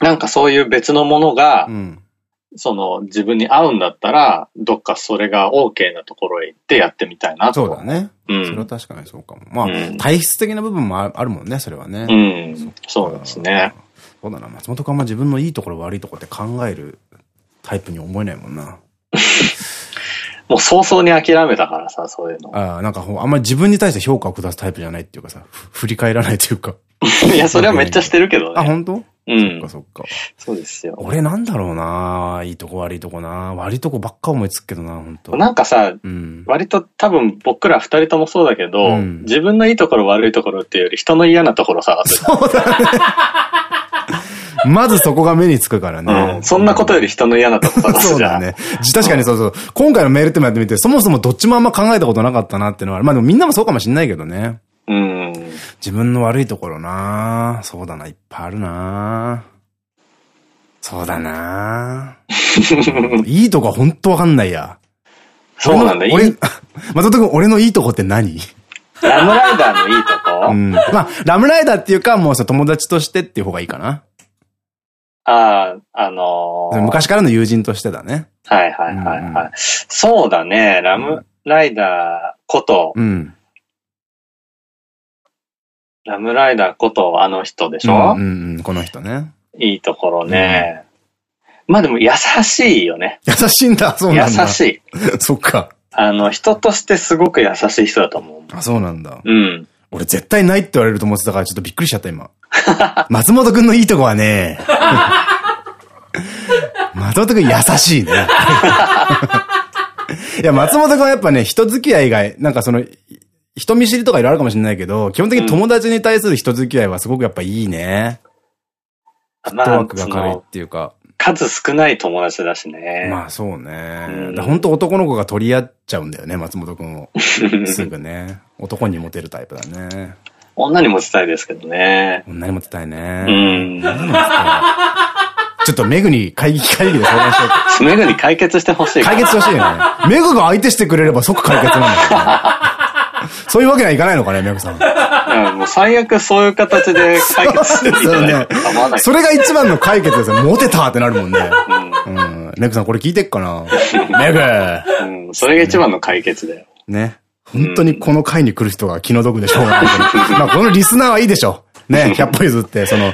なんかそういう別のものが、うん、その自分に合うんだったら、どっかそれが OK なところへ行ってやってみたいなと。そうだね。うん。それは確かにそうかも。まあ、体質的な部分もあるもんね、それはね。うん。そうですね。そうだな、松本君は自分のいいところ悪いところって考えるタイプに思えないもんな。もう早々に諦めたからさ、そういうの。ああ、なんかあんまり自分に対して評価を下すタイプじゃないっていうかさ、振り返らないというか。いや、それはめっちゃしてるけどね。あ、本当？うん。そっかそっか。そうですよ。俺なんだろうないいとこ悪いとこな悪いとこばっか思いつくけどな本当なんかさ、うん、割と多分僕ら二人ともそうだけど、うん、自分のいいところ悪いところっていうより人の嫌なところ探す。そうだね。まずそこが目につくからね。うん。そんなことより人の嫌なとこ探すそうだね。確かにそうそう。今回のメールってもやってみて、そもそもどっちもあんま考えたことなかったなっていうのは、まあでもみんなもそうかもしんないけどね。うん。自分の悪いところなそうだな、いっぱいあるなそうだないいとこは本当わかんないや。そうなんだ、俺、松本君、俺のいいとこって何？ラムライダーのいいとこ？うん。まあ、ラムライダーっていうか、もうさ、友達としてっていう方がいいかな。ああ、あのー、昔からの友人としてだね。はいはいはいはい。うん、そうだね、ラムライダーこと、うん、ラムライダーことあの人でしょ？うんうん、この人ね。いいところね。うん、まあでも優しいよね。優しいんだ、そうなんだ。優しい。そっか。あの、人としてすごく優しい人だと思う。あ、そうなんだ。うん。俺絶対ないって言われると思ってたからちょっとびっくりしちゃった今。松本くんのいいとこはね、松本くん優しいね。いや、松本くんはやっぱね、人付き合いが、なんかその、人見知りとかいろいろあるかもしれないけど、基本的に友達に対する人付き合いはすごくやっぱいいね。フットワークが軽いっていうか。数少ない友達だしね。まあそうね。うん、本当男の子が取り合っちゃうんだよね、松本くんを。すぐね。男にモテるタイプだね。女にモテたいですけどね。女にモテたいね。うん。ちょっとメグに会議会議で相談しよう。メグに解決してほしい。解決してほしいよね。メグが相手してくれれば即解決なんだよ、そういうわけにはいかないのかね、メグさん。もう最悪そういう形で解決する。それが一番の解決ですよ。モテたってなるもんね。うん。メグさんこれ聞いてっかな？メグうん。それが一番の解決だよ。ね。本当にこの回に来る人が気の毒でしょうがない。まあこのリスナーはいいでしょ。ね、100歩譲って、その、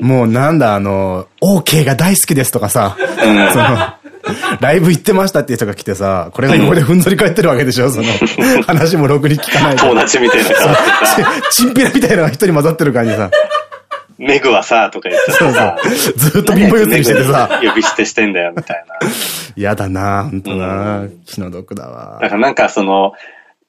もうなんだ、あの、OK が大好きですとかさ、その、ライブ行ってましたっていう人が来てさ、これが横でふんぞり返ってるわけでしょ、その、話もろくに聞かない。友達みたいな顔 チンピラみたいなのが一人混ざってる感じさ。メグはさ、とか言ってさ。そうそう。ずっと貧乏ゆすりしててさ。呼び捨てしてんだよ、みたいな。嫌だな、ほんとな。気の毒だわ。だからなんかその、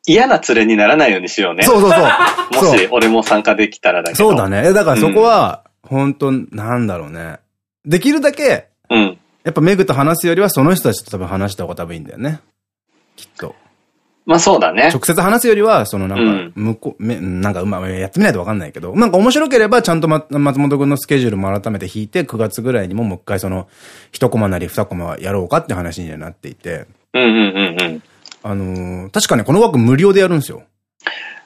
嫌な連れにならないようにしようね。そうそうそう。もし俺も参加できたらだけど。そうだね。だからそこは、本当なんだろうね。できるだけ、うん。やっぱメグと話すよりはその人たちと多分話した方が多分いいんだよね。きっと。まあそうだね。直接話すよりは、そのなんか、向こう、め、なんかうま、やってみないとわかんないけど、なんか面白ければちゃんと、ま、松本くんのスケジュールも改めて引いて、9月ぐらいにももう一回その、一コマなり二コマやろうかって話になっていて。うんうんうんうん。あのー、確かね、この枠無料でやるんですよ。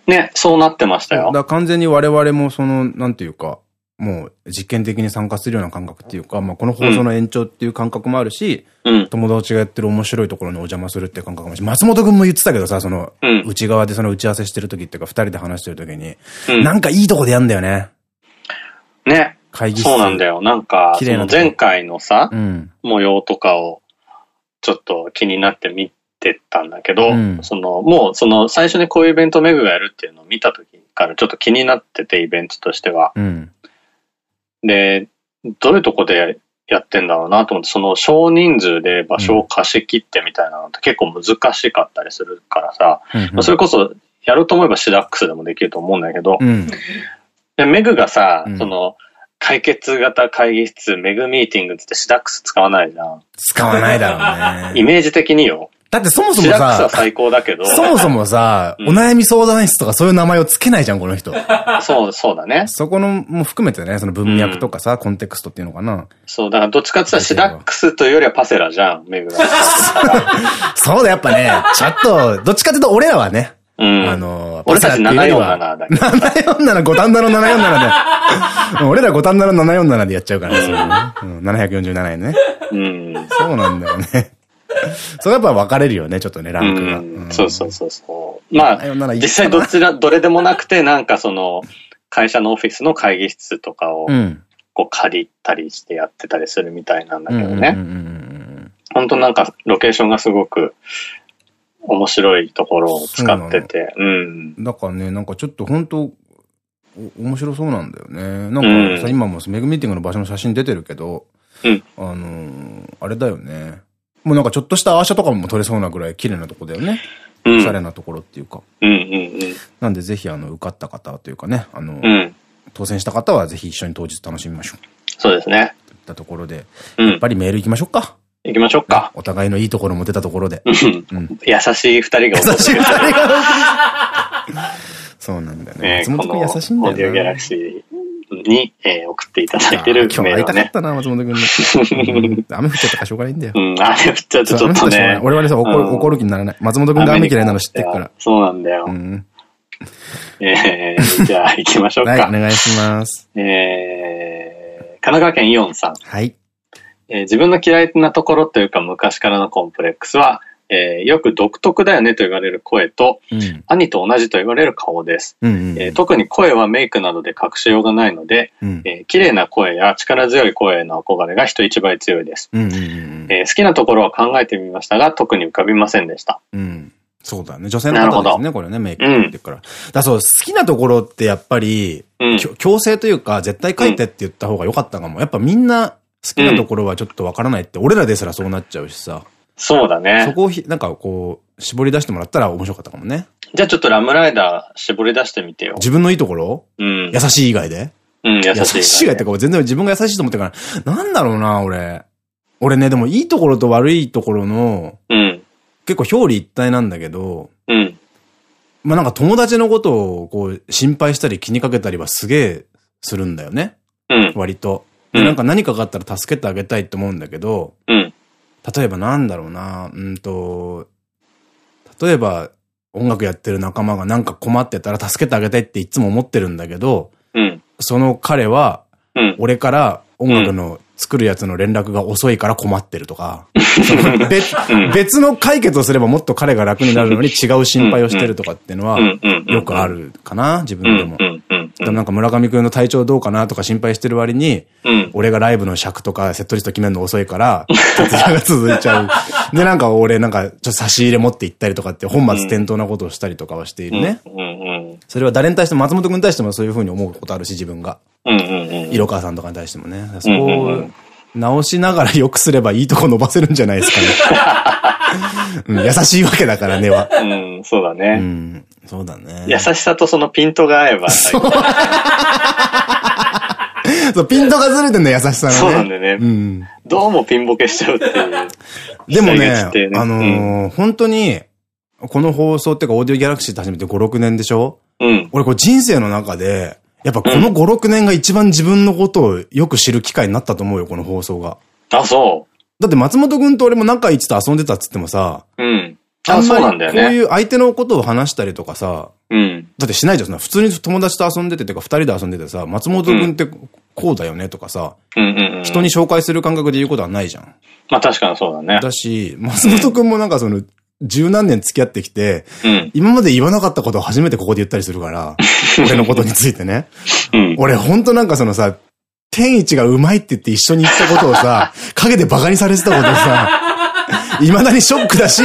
ね、そうなってましたよ。だから完全に我々もその、なんていうか、もう実験的に参加するような感覚っていうか、まあこの放送の延長っていう感覚もあるし、うん、友達がやってる面白いところにお邪魔するっていう感覚もあるし、松本くんも言ってたけどさ、その、うん、内側でその打ち合わせしてる時っていうか、二人で話してる時に、うん、なんかいいとこでやんだよね。ね。会議室。そうなんだよ。なんか、その前回のさ、うん、模様とかを、ちょっと気になって見てたんだけど、うん、その、もうその最初にこういうイベントメグがやるっていうのを見た時からちょっと気になってて、イベントとしては。うん、で、どういうとこでやってんだろうなと思って、その少人数で場所を貸し切ってみたいなのって結構難しかったりするからさ、うん、それこそやろうと思えばシダックスでもできると思うんだけど、うん、でメグがさ、その、解決型会議室、メグミーティングってシダックス使わないじゃん。使わないだろうね。イメージ的によ。だってそもそもさ、最高だけど。そもそもさ、お悩み相談室とかそういう名前をつけないじゃん、この人。そう、そうだね。そこのも含めてね、その文脈とかさ、コンテクストっていうのかな。そう、だからどっちかって言ったらシダックスというよりはパセラじゃん、メグが。そうだ、やっぱね、ちょっと、どっちかっていうと俺らはね、うん。あの、俺たち747だけど。747、五反田の747で。俺ら五反田の747でやっちゃうからね。うん、747円ね。うん。そうなんだよね。それやっぱ分かれるよね、ちょっとね、ランクが。うん、そうそうそうそう。まあ、実際どちら、どれでもなくて、なんかその、会社のオフィスの会議室とかを、こう借りたりしてやってたりするみたいなんだけどね。本当なんか、ロケーションがすごく、面白いところを使ってて。うん。だからね、なんかちょっと本当面白そうなんだよね。なんかさ、今もメグミーティングの場所の写真出てるけど、うん、あのー、あれだよね。もうなんかちょっとしたアーシャとかも撮れそうなぐらい綺麗なとこだよね。うん、おしゃれなところっていうか。なんでぜひあの、受かった方というかね、あの、うん、当選した方はぜひ一緒に当日楽しみましょう。そうですね。といったところで、やっぱりメール行きましょうか。行きましょうか。お互いのいいところも出たところで。優しい二人が優しい二人がそうなんだよね。松本くん優しいんだよね。に、えー、送っていただいてる今日会いたかったな、松本くんに。雨降っちゃったからしょうがないんだよ。うん、雨降っちゃってちょっとね。俺はね、怒る気にならない。松本くんが雨嫌いなの知ってるから。そうなんだよ。うん。えー、じゃあ 行きましょうか。はい、お願いします。えー、神奈川県イオンさん。はい。えー、自分の嫌いなところというか昔からのコンプレックスは、えー、よく独特だよねと言われる声と、うん、兄と同じと言われる顔です、特に声はメイクなどで隠しようがないので、うん、えー、綺麗な声や力強い声への憧れが人一倍強いです。好きなところは考えてみましたが、特に浮かびませんでした。うんそうだね。女性の方ですね、これね、メイクって言うから。うん、だそう、好きなところってやっぱり、うん、強制というか、絶対書いてって言った方が良かったかも。やっぱみんな好きなところはちょっとわからないって、俺らですらそうなっちゃうしさ。そうだね。そこをなんかこう、絞り出してもらったら面白かったかもね。じゃあちょっとラムライダー絞り出してみてよ。自分のいいところ？うん。優しい以外で？うん、優しい。優しい以外ってか、全然自分が優しいと思ってから、なんだろうな、俺。俺ね、でもいいところと悪いところの、うん。結構表裏一体なんだけど、うん。まあなんか友達のことをこう心配したり気にかけたりはすげえするんだよね。うん。割と。で、なんか何かがあったら助けてあげたいって思うんだけど、うん、例えばなんだろうな、うんと、例えば音楽やってる仲間がなんか困ってたら助けてあげたいっていつも思ってるんだけど、うん、その彼は、俺から音楽の作るやつの連絡が遅いから困ってるとか、別別の解決をすればもっと彼が楽になるのに違う心配をしてるとかっていうのはよくあるかな、自分でも。でもなんか村上くんの体調どうかなとか心配してる割に、俺がライブの尺とかセットリスト決めるの遅いから、徹夜が続いちゃう。で、なんか俺なんかちょっと差し入れ持って行ったりとかって本末転倒なことをしたりとかはしているね。それは誰に対しても松本くんに対してもそういうふうに思うことあるし、自分が。色川さんとかに対してもね。そこを直しながら良くすればいいとこ伸ばせるんじゃないですかね。うん、優しいわけだからねは。うん、そうだね。うん、そうだね。優しさとそのピントが合えば。そう。そう、ピントがずれてんだ優しさがね。そうなんだよね。うん。どうもピンボケしちゃうっていう。でもね、ねあの本当に、この放送っていうか、オーディオギャラクシーって始めて5、6年でしょ？うん。俺これ人生の中で、やっぱこの5、6年が一番自分のことをよく知る機会になったと思うよ、この放送が。あ、そう。だって松本くんと俺も仲いいつと遊んでたっつってもさ、うん。あ、そうなんだよね。こういう相手のことを話したりとかさ、うん。だってしないじゃん。普通に友達と遊んでててか、二人で遊んでてさ、松本くんってこうだよねとかさ、人に紹介する感覚で言うことはないじゃん。まあ確かにそうだね。だし、松本くんもなんかその、十何年付き合ってきて、うん、今まで言わなかったことを初めてここで言ったりするから、俺のことについてね。うん、俺ほんとなんかそのさ、天一がうまいって言って一緒に言ったことをさ、陰で馬鹿にされてたことをさ、未だにショックだし、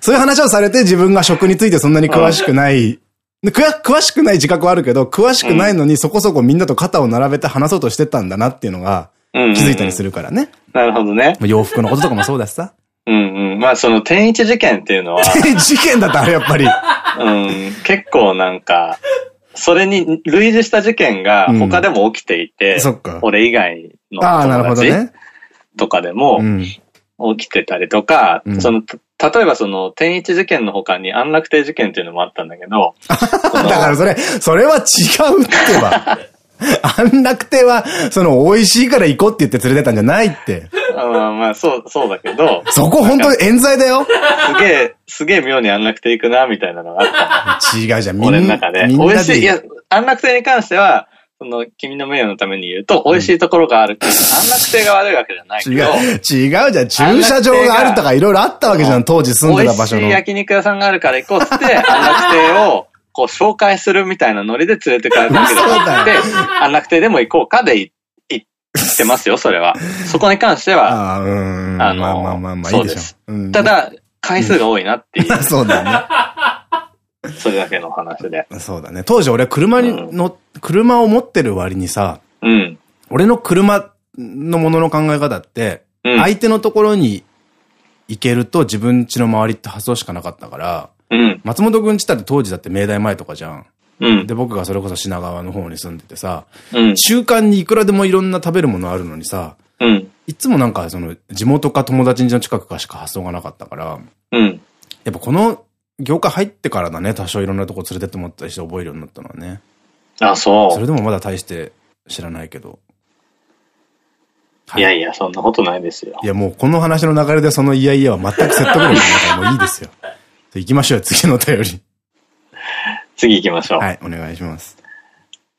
そういう話をされて自分が食についてそんなに詳しくない、詳しくない自覚はあるけど、詳しくないのにそこそこみんなと肩を並べて話そうとしてたんだなっていうのが気づいたりするからね。なるほどね。洋服のこととかもそうだしさ。うんうん。まあその天一事件っていうのは。天一事件だったあれやっぱり。うん。結構なんか、それに類似した事件が他でも起きていて、うん、そっか。俺以外の友達とかでも起きてたりとか、うん、その、例えばその、天一事件の他に安楽亭事件っていうのもあったんだけど。だからそれ、それは違うってば。安楽亭は、その、美味しいから行こうって言って連れてたんじゃないって。まあまあ、そう、そうだけど。そこ本当に冤罪だよ。すげえ、すげえ妙に安楽亭行くな、みたいなのがあった違うじゃん、みんな。俺の中で。美味しい。いや、安楽亭に関しては、その、君の名誉のために言うと、美味しいところがある。安楽亭が悪いわけじゃないけど。違う、違うじゃん。駐車場があるとかいろいろあったわけじゃん、当時住んでた場所の。美味しい焼肉屋さんがあるから行こうって、安楽亭を、こう紹介するみたいなノリで連れて帰るわけじゃなくて、安楽亭でも行こうかで行ってますよ、それは。そこに関しては、あの、まあまあまあまあ、そうです。ただ、回数が多いなっていう。そうだね。それだけの話で。そうだね。当時俺車に乗、うん、車を持ってる割にさ、うん。俺の車のものの考え方って、うん、相手のところに行けると自分家の周りって発想しかなかったから、うん。松本くんちったって当時だって明大前とかじゃん。うん。で、僕がそれこそ品川の方に住んでてさ、うん。中間にいくらでもいろんな食べるものあるのにさ、うん。いつもなんかその地元か友達の近くかしか発想がなかったから、うん。やっぱこの業界入ってからだね、多少いろんなとこ連れてってもらったりして覚えるようになったのはね。あ、そう。それでもまだ大して知らないけど。はい、いやいや、そんなことないですよ。いや、もうこの話の流れでそのいやいやは全く説得力ないからもういいですよ。行きましょうよ、次のお便り。次行きましょう。はい、お願いします。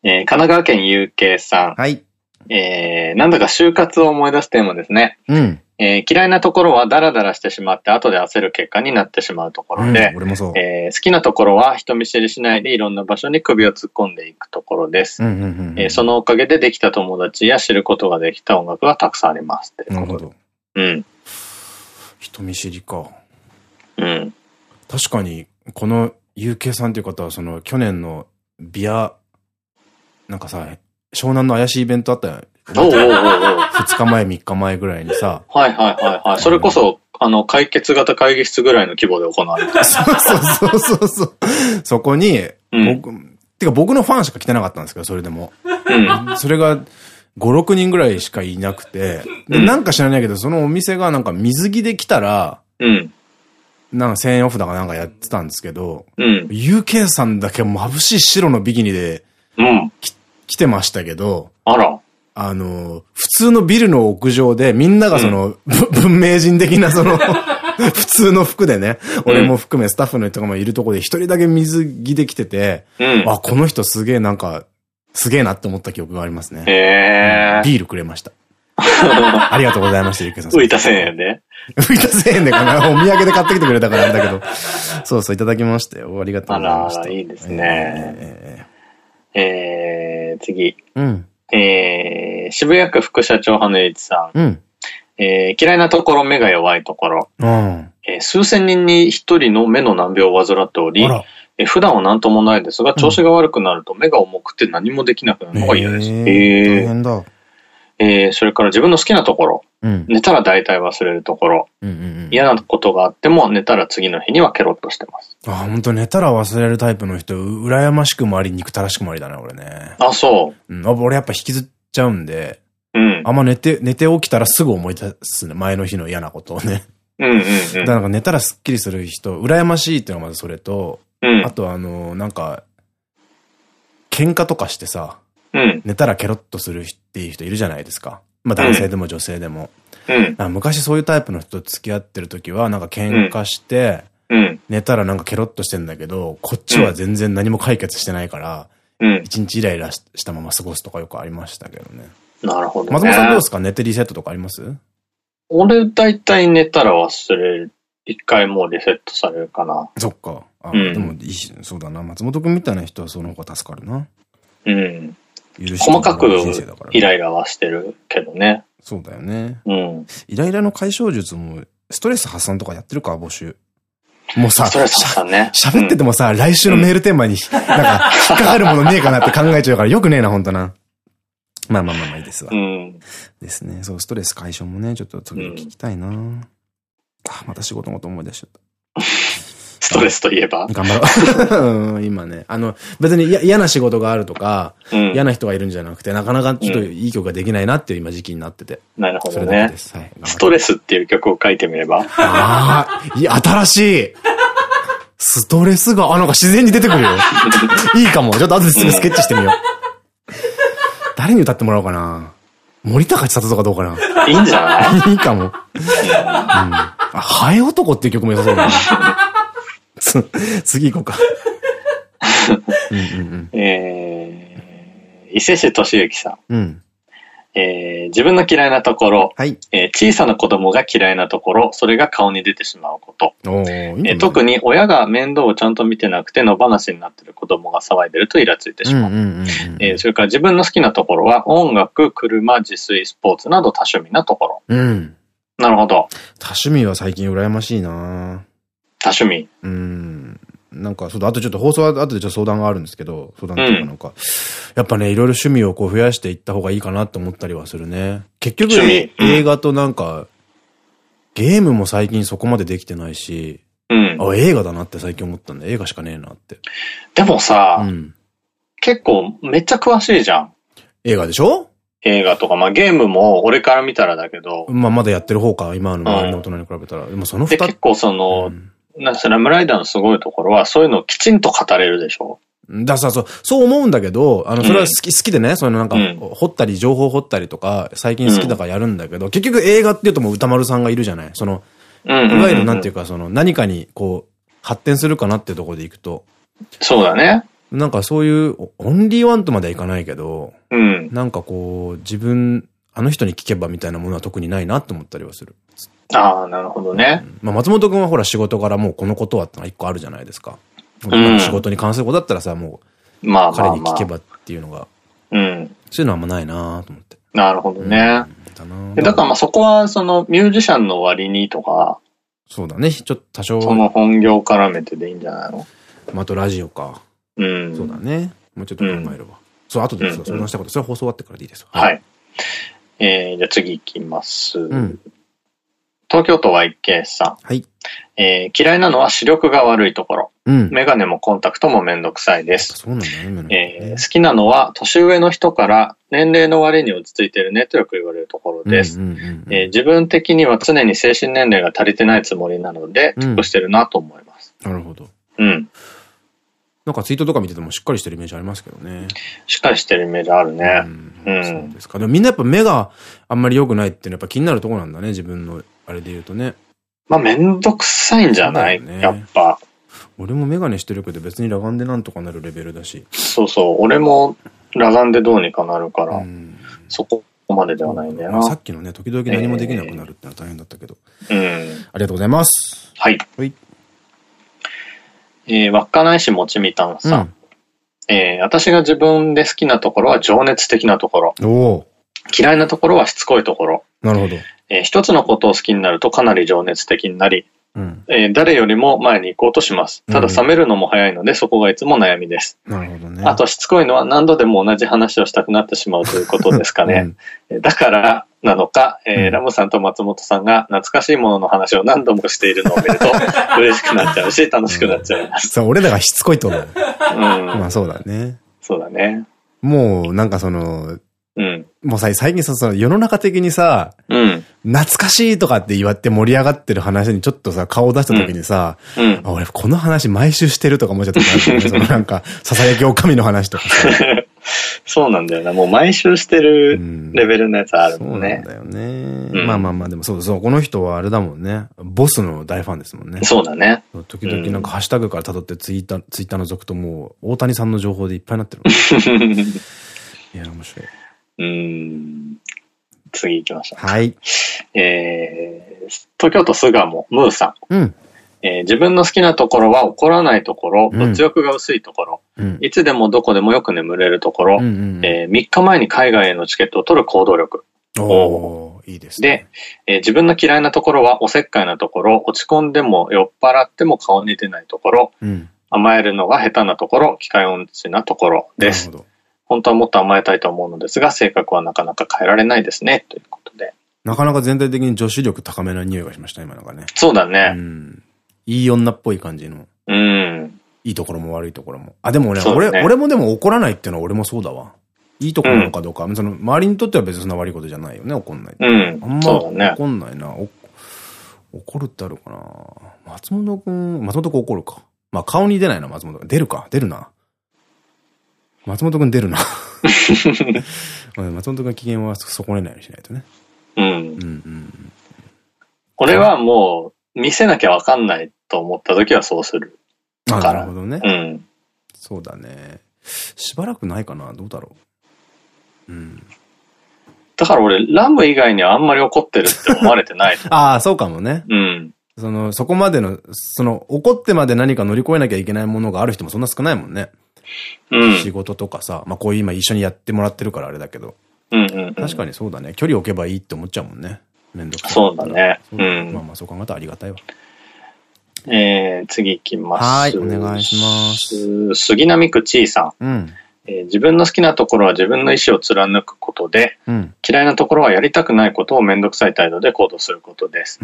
えー、神奈川県有形さん。はい。えー、なんだか就活を思い出すテーマですね。うん。えー、嫌いなところはダラダラしてしまって後で焦る結果になってしまうところで、うん、えー、好きなところは人見知りしないでいろんな場所に首を突っ込んでいくところです。そのおかげでできた友達や知ることができた音楽がたくさんあります。なるほど。うん。人見知りか。うん。確かに、この UK さんという方は、その去年のビア、なんかさ、湘南の怪しいイベントあったよ。おおお2日前、3日前ぐらいにさ。はいはいはいはい。それこそ、あの、解決型会議室ぐらいの規模で行われた。そうそうそうそう。そこに、僕、うん、てか僕のファンしか来てなかったんですけど、それでも。うん。それが、5、6人ぐらいしかいなくて、で、なんか知らないけど、そのお店がなんか水着で来たら、うん。なんか1000円オフだかなんかやってたんですけど、うん。UK さんだけ眩しい白のビキニで、うん。来てましたけど、あら。あの、普通のビルの屋上でみんながその、うん、文明人的なその 普通の服でね、俺も含めスタッフの人がもいるとこで一人だけ水着で来てて、うん、あ、この人すげえなんか、すげえなって思った記憶がありますね。へービールくれました。ありがとうございました、ゆけさん。浮いた1000円で浮いた1000円でかな。お土産で買ってきてくれたからなんだけど。そうそう、いただきましたよ。ありがとうございました。あら、いいですね。えー、えー、次。うん。えー、渋谷区副社長派のエイチさん。うん。えー、嫌いなところ、目が弱いところ。うん。えー、数千人に一人の目の難病を患っており、えー、普段は何ともないですが、調子が悪くなると目が重くて何もできなくなるのが嫌です。えー、大変だ。えー、それから自分の好きなところ。うん、寝たら大体忘れるところ。嫌なことがあっても寝たら次の日にはケロッとしてます。あ、本当寝たら忘れるタイプの人、羨ましくもあり、憎たらしくもありだな、俺ね。あ、そう。うん、俺やっぱ引きずっちゃうんで、うん。あんま寝て、寝て起きたらすぐ思い出すね、前の日の嫌なことをね。うんうんうん。だから寝たらスッキリする人、羨ましいっていうのがまずそれと、うん、あとあの、なんか、喧嘩とかしてさ、うん、寝たらケロッとするっていう人いるじゃないですか。まあ男性でも女性でも。うん、昔そういうタイプの人と付き合ってる時は、なんか喧嘩して、うん、寝たらなんかケロッとしてんだけど、こっちは全然何も解決してないから、一、日イライラしたまま過ごすとかよくありましたけどね。なるほど、ね。松本さんどうですか？寝てリセットとかあります？俺大体寝たら忘れる。一回もうリセットされるかな。そっか。あ、うん、でもいいそうだな。松本くんみたいな人はその方が助かるな。うん。細かくイライラはしてるけどね。そうだよね。うん。イライラの解消術も、ストレス発散とかやってるか、募集。もうさ。喋っててもさ、来週のメールテーマに、なんか、引っかかるものねえかなって考えちゃうから、よくねえな、ほんとな。まあまあまあまあいいですわ。うん。ですね。そう、ストレス解消もね、ちょっと次聞きたいな、うん、あ、また仕事のこと思い出しちゃった。ストレスといえば頑張ろう。今ね。あの、別に嫌な仕事があるとか、うん、嫌な人がいるんじゃなくて、なかなかちょっといい曲ができないなっていう今時期になってて。なるほどね。はい、ストレスっていう曲を書いてみればああ、いや、新しい。ストレスが、あ、なんか自然に出てくるよ。いいかも。ちょっと後でスケッチしてみよう。誰に歌ってもらおうかな。森高千里とかどうかな。いいんじゃない？いいかも。うん。あ、ハエ男っていう曲も良さそうだな。次行こうか。えー、伊勢市敏之さん。うん。えー、自分の嫌いなところ、はいえー、小さな子供が嫌いなところ、それが顔に出てしまうこと。特に親が面倒をちゃんと見てなくて野放しになっている子供が騒いでるとイラついてしまう。それから自分の好きなところは音楽、車、自炊、スポーツなど多趣味なところ。うん。なるほど。多趣味は最近羨ましいな多趣味。うん。なんか、そうだ、あとちょっと放送は後でちょっと相談があるんですけど、相談っていうかなんか、うん、やっぱね、いろいろ趣味をこう増やしていった方がいいかなって思ったりはするね。結局、映画となんか、ゲームも最近そこまでできてないし、うん。あ、映画だなって最近思ったんだ。映画しかねえなって。でもさ、うん、結構めっちゃ詳しいじゃん。映画でしょ？映画とか、まあゲームも俺から見たらだけど。まあまだやってる方か、今の周りの大人に比べたら。でもその二結構その、うんなスラムライダーのすごいところは、そういうのをきちんと語れるでしょださ、そう、そう思うんだけど、あの、それは好き、うん、好きでね、そういうのなんか、掘ったり、情報掘ったりとか、最近好きだからやるんだけど、うん、結局映画って言うともう歌丸さんがいるじゃない？その、いわゆるなんていうか、その、何かに、こう、発展するかなっていうところでいくと。そうだね。なんかそういう、オンリーワンとまではいかないけど、うん。なんかこう、自分、あの人に聞けばみたいなものは特にないなって思ったりはする。ああ、なるほどね。まあ松本くんはほら仕事からもうこのことはってのは一個あるじゃないですか。うん、仕事に関することだったらさ、もう、まあ彼に聞けばっていうのが、うん。そういうのはあんまないなと思って。なるほどね。うん、だからまあそこはそのミュージシャンの割にとか、そうだね。ちょっと多少。その本業絡めてでいいんじゃないの？まあ、とラジオか。うん。そうだね。もうちょっと考えれば。うん、そう、後で相談したこと、それは放送終わってからでいいですはい。えー、じゃあ次行きます。うん。東京都 YK さん。はい。えー、嫌いなのは視力が悪いところ。うん。メガネもコンタクトもめんどくさいです。そうなんだね。えー、好きなのは年上の人から年齢の割に落ち着いてるねとよく言われるところです。自分的には常に精神年齢が足りてないつもりなので、得してるなと思います。なるほど。うん。なんかツイートとか見ててもしっかりしてるイメージありますけどね。しっかりしてるイメージあるね。うん。そうですか。でもみんなやっぱ目があんまり良くないっていうのはやっぱ気になるところなんだね、自分のあれで言うとね。まあ、めんどくさいんじゃない、ね、やっぱ。俺もメガネしてるけど別に裸眼でなんとかなるレベルだし。そうそう。俺も裸眼でどうにかなるから、そこまでではないんだよな。さっきのね、時々何もできなくなるってのは大変だったけど。うん。ありがとうございます。はい。はい。えー、稚内市もちみたんさん。うん、えー、私が自分で好きなところは情熱的なところ。嫌いなところはしつこいところ。なるほど。えー、一つのことを好きになるとかなり情熱的になり、うん、えー、誰よりも前に行こうとします。ただ冷めるのも早いので、そこがいつも悩みです。なるほどね。あとしつこいのは何度でも同じ話をしたくなってしまうということですかね。うん、だから、なのか、えー、ラムさんと松本さんが懐かしいものの話を何度もしているのを見ると 嬉しくなっちゃうし、楽しくなっちゃいます。そう、俺らがしつこいと思う。うん。まあそうだね。そうだね。もう、なんかその、うん。もうさ、最近その世の中的にさ、うん。懐かしいとかって言われて盛り上がってる話にちょっとさ、顔を出した時にさ、うん。俺この話毎週してるとか思っちゃった、ね、そのなんか、囁きおかみの話とかさ。そうなんだよな。もう毎週してるレベルのやつあるもんね。そうなんだよね。うん、まあまあまあ、でもそうそう、この人はあれだもんね。ボスの大ファンですもんね。そうだね。時々なんかハッシュタグから辿ってツイッター、ツイッター覗くともう、大谷さんの情報でいっぱいになってる。いや、面白い。うん。次行きました。はい。えー、東京都巣鴨、ムーさん。うん。えー、自分の好きなところは怒らないところ、物欲が薄いところ、うん、いつでもどこでもよく眠れるところ、3日前に海外へのチケットを取る行動力、おいいですね。で、えー、自分の嫌いなところはおせっかいなところ、落ち込んでも酔っ払っても顔に出ないところ、うん、甘えるのが下手なところ、機械音痴なところです。本当はもっと甘えたいと思うのですが、性格はなかなか変えられないですね、ということで。なかなか全体的に女子力高めな匂いがしました、今なんかね。そうだね。うん。いい女っぽい感じの。うん。いいところも悪いところも。あ、でもね、ね俺、俺もでも怒らないっていうのは俺もそうだわ。いいところなのかどうか、うん、その、周りにとっては別にそんな悪いことじゃないよね、怒んない。うん。あんま怒んないな。ね、怒るってあるかな。松本くん、松本くん怒るか。まあ顔に出ないな、松本くん。出るか。出るな。松本くん出るな。松本くん機嫌は損ねないようにしないとね。うん。うんうん。俺はもう、見せなきゃわかんないと思った時はそうする。あ、なるほどね。うん。そうだね。しばらくないかな？どうだろう。うん。だから俺、ラム以外にはあんまり怒ってるって思われてない。ああ、そうかもね。うん。その、そこまでの、その、怒ってまで何か乗り越えなきゃいけないものがある人もそんな少ないもんね。うん。仕事とかさ、まあこういう今一緒にやってもらってるからあれだけど。確かにそうだね。距離置けばいいって思っちゃうもんね。めんどくさい。そうだね。うん。まあまあそう考えたらありがたいわ。えー、次行きます。はい、お願いします。杉並区ちいさん。うん。えー、自分の好きなところは自分の意思を貫くことで、うん、嫌いなところはやりたくないことをめんどくさい態度で行動することです。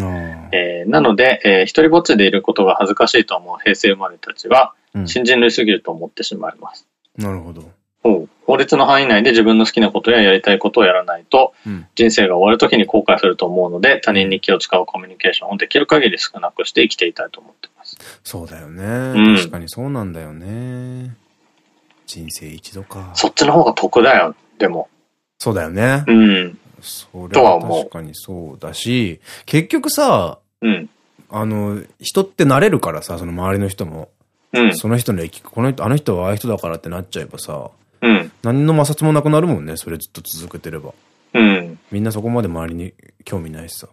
えー、なので、えー、一人ぼっちでいることが恥ずかしいと思う平成生まれたちは、うん、新人類すぎると思ってしまいます。なるほど。法律の範囲内で自分の好きなことややりたいことをやらないと、うん、人生が終わる時に後悔すると思うので、他人に気を使うコミュニケーションをできる限り少なくして生きていたいと思ってます。そうだよね。うん、確かにそうなんだよね。人生一度か。そっちの方が得だよ、でも。そうだよね。うん。それは確かにそうだし、結局さ、うん。あの、人って慣れるからさ、その周りの人も。うん。その人の駅、この人、あの人はああいう人だからってなっちゃえばさ、うん。何の摩擦もなくなるもんね、それずっと続けてれば。うん。みんなそこまで周りに興味ないしさ。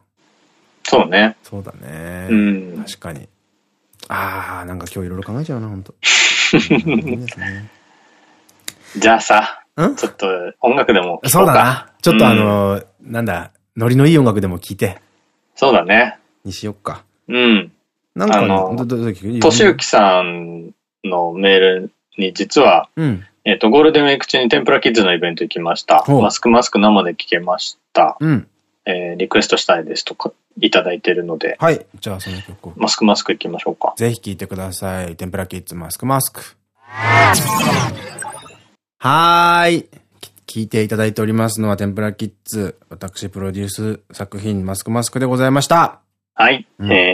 そうね。そうだね。うん。確かに。ああ、なんか今日いろいろ考えちゃうな、ほんと。いいですね。じゃあさ、ちょっと音楽でも聴そうだな。ちょっとあの、なんだ、ノリのいい音楽でも聴いて。そうだね。にしよっか。うん。なんか、あの、としゆきさんのメールに実は、うん、えっと、ゴールデンウィーク中に天ぷらキッズのイベント行きました。マスクマスク生で聴けました。うん、えー、リクエストしたいですとかいただいてるので。はい。じゃあその曲マスクマスク行きましょうか。ぜひ聴いてください。天ぷらキッズマスクマスク。はーい。聞いていただいておりますのは、天ぷらキッズ、私プロデュース作品、マスクマスクでございました。はい。うん、えー、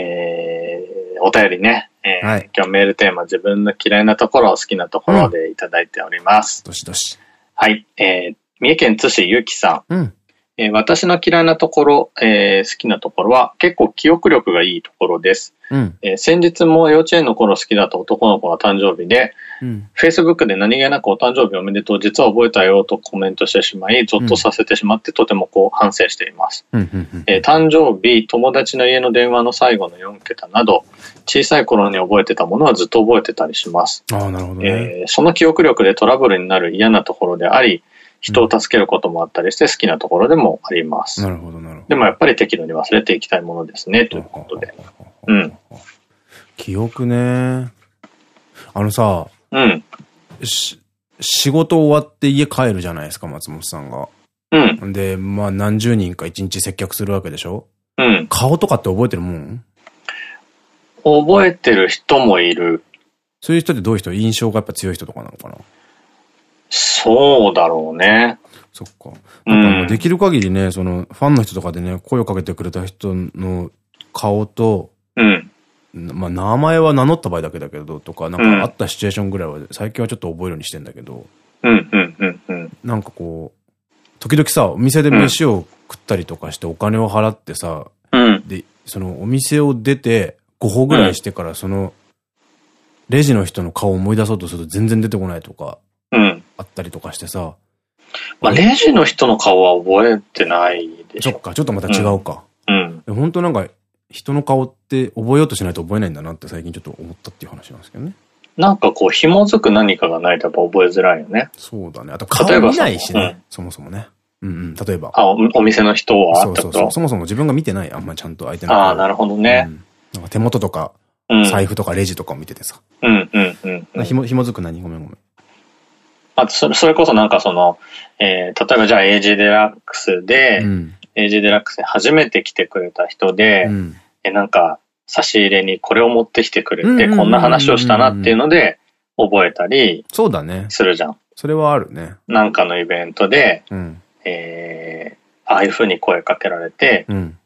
お便りね。えー、はい、今日メールテーマ、自分の嫌いなところ、好きなところでいただいております。どしどし。はい。えー、三重県津市ゆきさん。うん。えー、私の嫌いなところ、えー、好きなところは結構記憶力がいいところです。うん、えー、先日も幼稚園の頃好きだった男の子が誕生日で、うん、Facebook で何気なくお誕生日おめでとう、実は覚えたよとコメントしてしまい、ゾッとさせてしまって、とてもこう反省しています。誕生日、友達の家の電話の最後の4桁など、小さい頃に覚えてたものはずっと覚えてたりします。あなるほど、ね、えー、その記憶力でトラブルになる嫌なところであり、人を助けることもあったりして好きなところでもあります。なるほど、なるほど。でもやっぱり適度に忘れていきたいものですね、ということで。うん。記憶ね。あのさ、うん。し、仕事終わって家帰るじゃないですか、松本さんが。うん。で、まあ何十人か一日接客するわけでしょ？うん。顔とかって覚えてるもん？覚えてる人もいる。そういう人ってどういう人？印象がやっぱ強い人とかなのかな？そうだろうね。そっか。なんかできる限りね、その、ファンの人とかでね、声をかけてくれた人の顔と、うん。まあ、名前は名乗った場合だけだけど、とか、なんかあったシチュエーションぐらいは、最近はちょっと覚えるようにしてんだけど、うん、うん、うん、うん。なんかこう、時々さ、お店で飯を食ったりとかしてお金を払ってさ、うん。で、そのお店を出て5歩ぐらいしてから、その、レジの人の顔を思い出そうとすると全然出てこないとか、あったりとかしてさ。まあ、レジの人の顔は覚えてないでしょ。そっか、ちょっとまた違うか。うん。うん、本当なんか、人の顔って覚えようとしないと覚えないんだなって最近ちょっと思ったっていう話なんですけどね。なんかこう、紐づく何かがないとやっぱ覚えづらいよね。そうだね。あと顔見ないしね、うん、そもそもね。うんうん、例えば。あお、お店の人は？そうそうそう。そもそも自分が見てない、あんまちゃんと相手の。ああ、なるほどね。うん、なんか手元とか、財布とかレジとかを見ててさ。うんうんうんうん。ひも、ひもづく何？ごめんごめん。あと、それ、それこそなんかその、えー、例えばじゃあ AG デラックスで、うん、AG デラックスに初めて来てくれた人で、うん、え、なんか、差し入れにこれを持ってきてくれて、こんな話をしたなっていうので、覚えたり、そうだね。するじゃん。それはあるね。なんかのイベントで、うん、えー、ああいう風に声かけられて、うん、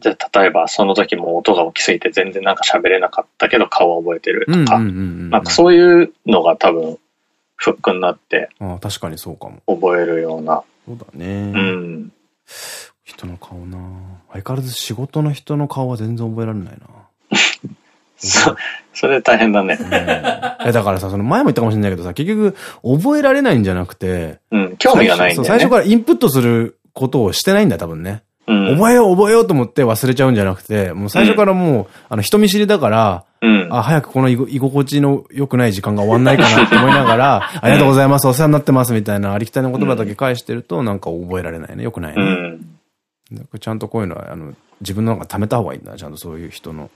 じゃ例えばその時も音が大きすぎて全然なんか喋れなかったけど顔は覚えてるとか、なんかそういうのが多分フックになって。ああ、確かにそうかも。覚えるような。そうだね。うん。人の顔な相変わらず仕事の人の顔は全然覚えられないな そ、それ大変だね。え、だからさ、その前も言ったかもしれないけどさ、結局、覚えられないんじゃなくて、うん、興味がないんだよ、ね、最初からインプットすることをしてないんだ、多分ね。うん、覚えよう覚えようと思って忘れちゃうんじゃなくて、もう最初からもう、あの、人見知りだから、うん、あ、早くこの居心地の良くない時間が終わんないかなって思いながら、ありがとうございます、お世話になってますみたいなありきたりの言葉だけ返してると、なんか覚えられないね。良くないね。うん、ちゃんとこういうのは、あの、自分の中貯めた方がいいんだ。ちゃんとそういう人の、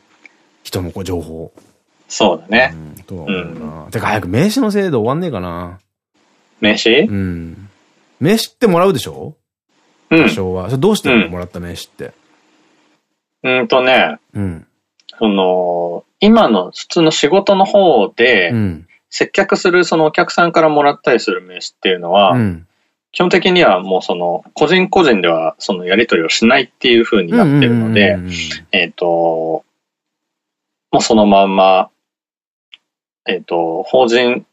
人のこう情報。そうだね。うん、とは思うな。てか早く名刺の制度終わんねえかな。名刺？うん。名刺ってもらうでしょ？多少は。それどうしてもらった名刺って。うんとね。うん。その、今の普通の仕事の方で、接客するそのお客さんからもらったりする名刺っていうのは、基本的にはもうその、個人個人ではそのやり取りをしないっていう風になってるので、えっと、もうそのまんま、えっ、と、法人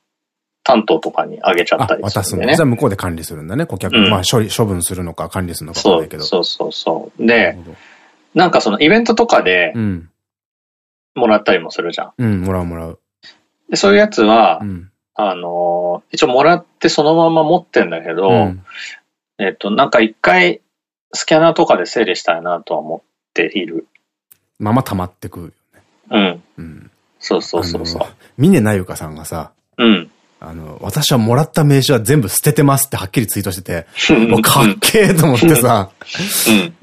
担当とかにあげちゃったりする、ね。渡す。じゃあ向こうで管理するんだね、顧客。うん、まあ処理、処分するのか管理するのかわかんないけど。そうそうそうで、なんかそのイベントとかで、もらったりもするじゃん。うん、もらうもらう。で、そういうやつは、うん、あの、一応もらってそのまま持ってんだけど、うん、えっと、なんか一回、スキャナーとかで整理したいなとは思っている。まま溜まってくるよね。うん。うん。そうそうそうそう。峰なゆかさんがさ、うん。あの、私はもらった名刺は全部捨ててますってはっきりツイートしてて、もうかっけえと思ってさ、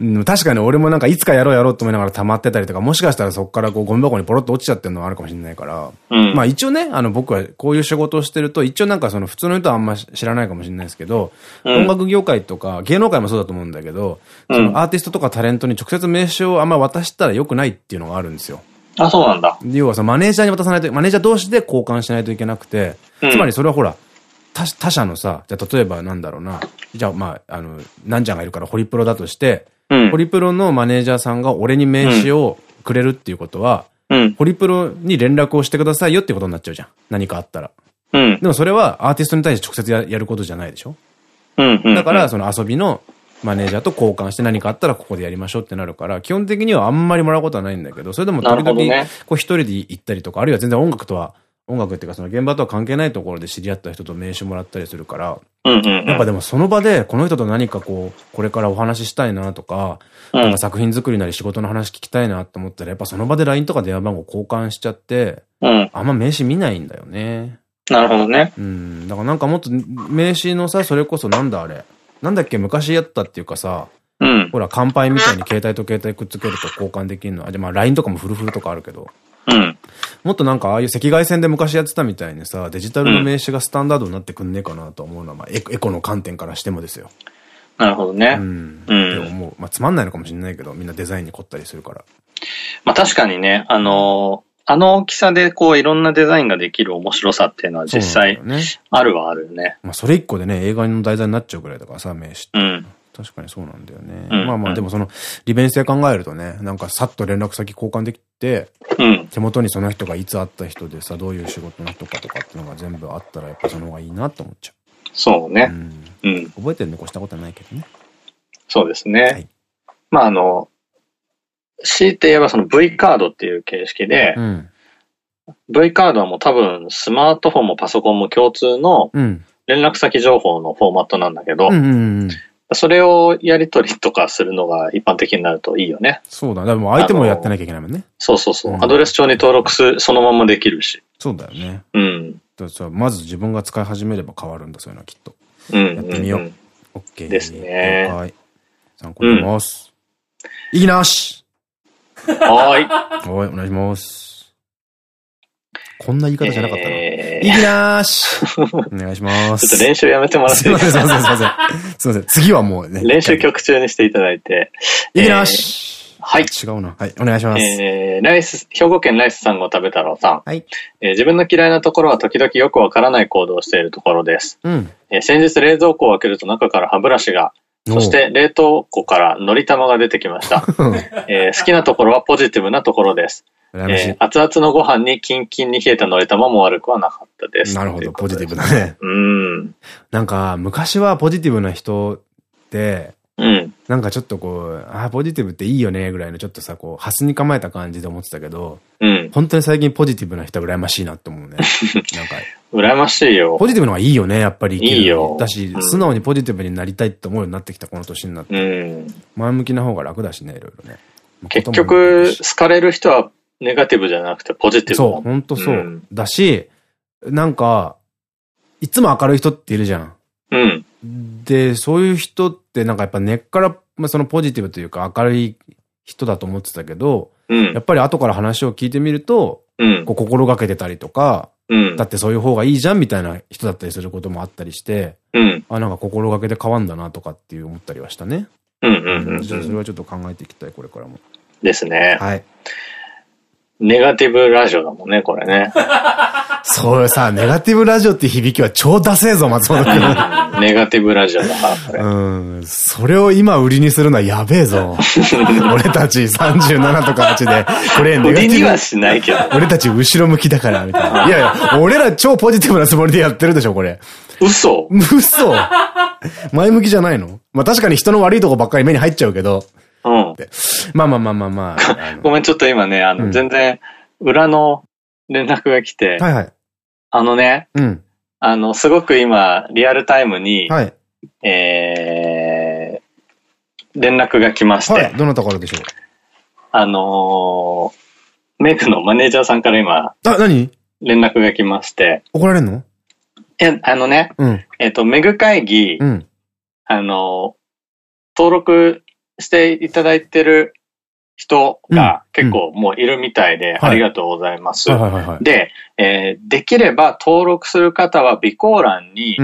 うん、確かに俺もなんかいつかやろうやろうと思いながら溜まってたりとか、もしかしたらそこからこうゴミ箱にポロッと落ちちゃってるのはあるかもしれないから、うん、まあ一応ね、あの僕はこういう仕事をしてると、一応なんかその普通の人はあんま知らないかもしれないですけど、うん、音楽業界とか芸能界もそうだと思うんだけど、そのアーティストとかタレントに直接名刺をあんま渡したら良くないっていうのがあるんですよ。あ、そうなんだ。要はさ、マネージャーに渡さないと、マネージャー同士で交換しないといけなくて、つまりそれはほら、他他社のさ、じゃ例えばなんだろうな、じゃあまあ、あの、なんちゃんがいるからホリプロだとして、うん、ホリプロのマネージャーさんが俺に名刺をくれるっていうことは、うん、ホリプロに連絡をしてくださいよってことになっちゃうじゃん。何かあったら。うん、でもそれはアーティストに対して直接やることじゃないでしょ？だから、その遊びのマネージャーと交換して何かあったらここでやりましょうってなるから、基本的にはあんまりもらうことはないんだけど、それでも時々、こう一人で行ったりとか、あるいは全然音楽とは音楽っていうかその現場とは関係ないところで知り合った人と名刺もらったりするから、やっぱでもその場でこの人と何かこう、これからお話ししたいなとか、うん、なんか作品作りなり仕事の話聞きたいなと思ったら、やっぱその場で LINE とか電話番号交換しちゃって、うん、あんま名刺見ないんだよね。なるほどね。うん。だからなんかもっと名刺のさ、それこそなんだあれ。なんだっけ昔やったっていうかさ、うん、ほら、乾杯みたいに携帯と携帯くっつけると交換できるの。あ、じゃまあ LINE とかもフルフルとかあるけど。うん。もっとなんかああいう赤外線で昔やってたみたいにさ、デジタルの名刺がスタンダードになってくんねえかなと思うのは、まあエコの観点からしてもですよ。なるほどね。うん。って思う。まあつまんないのかもしれないけど、みんなデザインに凝ったりするから。まあ確かにね、あのー、あの大きさでこういろんなデザインができる面白さっていうのは実際あるはあるよね。まあそれ一個でね、映画の題材になっちゃうぐらいだからさ、名刺って。うん。確かにそうなんだよね。うん、まあまあ、でもその、利便性考えるとね、なんかさっと連絡先交換できて、うん、手元にその人がいつ会った人でさ、どういう仕事の人かとかっていうのが全部あったら、やっぱその方がいいなと思っちゃう。そうね。うん。覚えてるね、越したことはないけどね。そうですね。はい、まああの、強いて言えばその V カードっていう形式で、うん、V カードはもう多分スマートフォンもパソコンも共通の連絡先情報のフォーマットなんだけど、それをやり取りとかするのが一般的になるといいよね。そうだ。でも相手もやってなきゃいけないもんね。そうそうそう。うん、アドレス帳に登録する、そのままできるし。そうだよね。うん。だまず自分が使い始めれば変わるんだ、そういうのはきっと。うん。やってみよう。オッケー。ですね。はい。参考にします。いきなしはい。はい、お願いします。こんな言い方じゃなかったの。えー、いきなーし お願いします。ちょっと練習やめてもらっていいですか？すいません、すいません、すいません。次はもうね。練習曲中にしていただいて。いきなーしはい。違うな。はい。お願いします。えー、ライス、兵庫県ライスさんご食べ太郎さん。はい。えー、自分の嫌いなところは時々よくわからない行動をしているところです。うん。えー、先日冷蔵庫を開けると中から歯ブラシが、そして冷凍庫からのり玉が出てきました。えー、好きなところはポジティブなところです。えー、熱々のご飯にキンキンに冷えたのり玉も悪くはなかったです。なるほど、ポジティブだね。うん。なんか、昔はポジティブな人って、うん。なんかちょっとこう、ああ、ポジティブっていいよね、ぐらいのちょっとさ、こう、ハスに構えた感じで思ってたけど、うん。本当に最近ポジティブな人は羨ましいなって思うね。なんか。羨ましいよ。ポジティブの方がいいよね、やっぱり。いいよ。だし、うん、素直にポジティブになりたいって思うようになってきたこの年になって。うん。前向きな方が楽だしね、いろいろね。結局、好かれる人はネガティブじゃなくてポジティブそう、本当そう。うん、だし、なんか、いつも明るい人っているじゃん。うん。で、そういう人ってなんかやっぱ根っからまあ、そのポジティブというか明るい人だと思ってたけど、うん、やっぱり後から話を聞いてみると、うん、こう心がけてたりとか、うん、だってそういう方がいいじゃんみたいな人だったりすることもあったりして、うん、あ、なんか心がけで変わんだなとかっていう思ったりはしたね。うんうんうん。それはちょっと考えていきたい、これからも。ですね。はい。ネガティブラジオだもんね、これね。そうさ、ネガティブラジオって響きは超ダセえぞ、松本君。ネガティブラジオだから、これ。うん。それを今売りにするのはやべえぞ。俺たち37とか8で、これネガティブ。売りにはしないけど。俺たち後ろ向きだから、みたいな。いやいや、俺ら超ポジティブなつもりでやってるでしょ、これ。嘘嘘前向きじゃないの？まあ確かに人の悪いとこばっかり目に入っちゃうけど。うん。まあまあまあまあまあ。ごめん、ちょっと今ね、あの、うん、全然、裏の連絡が来て、はいはい。あのね、うん。あの、すごく今、リアルタイムに、はい。えー、連絡が来まして。はい、どなたからでしょう？あのー、メグのマネージャーさんから今、あ、何？連絡が来まして。怒られんの？え、あのね、うん。えっと、メグ会議、うん。あの、登録していただいてる人が結構もういるみたいで、ありがとうございます。で、えー、できれば登録する方は備考欄に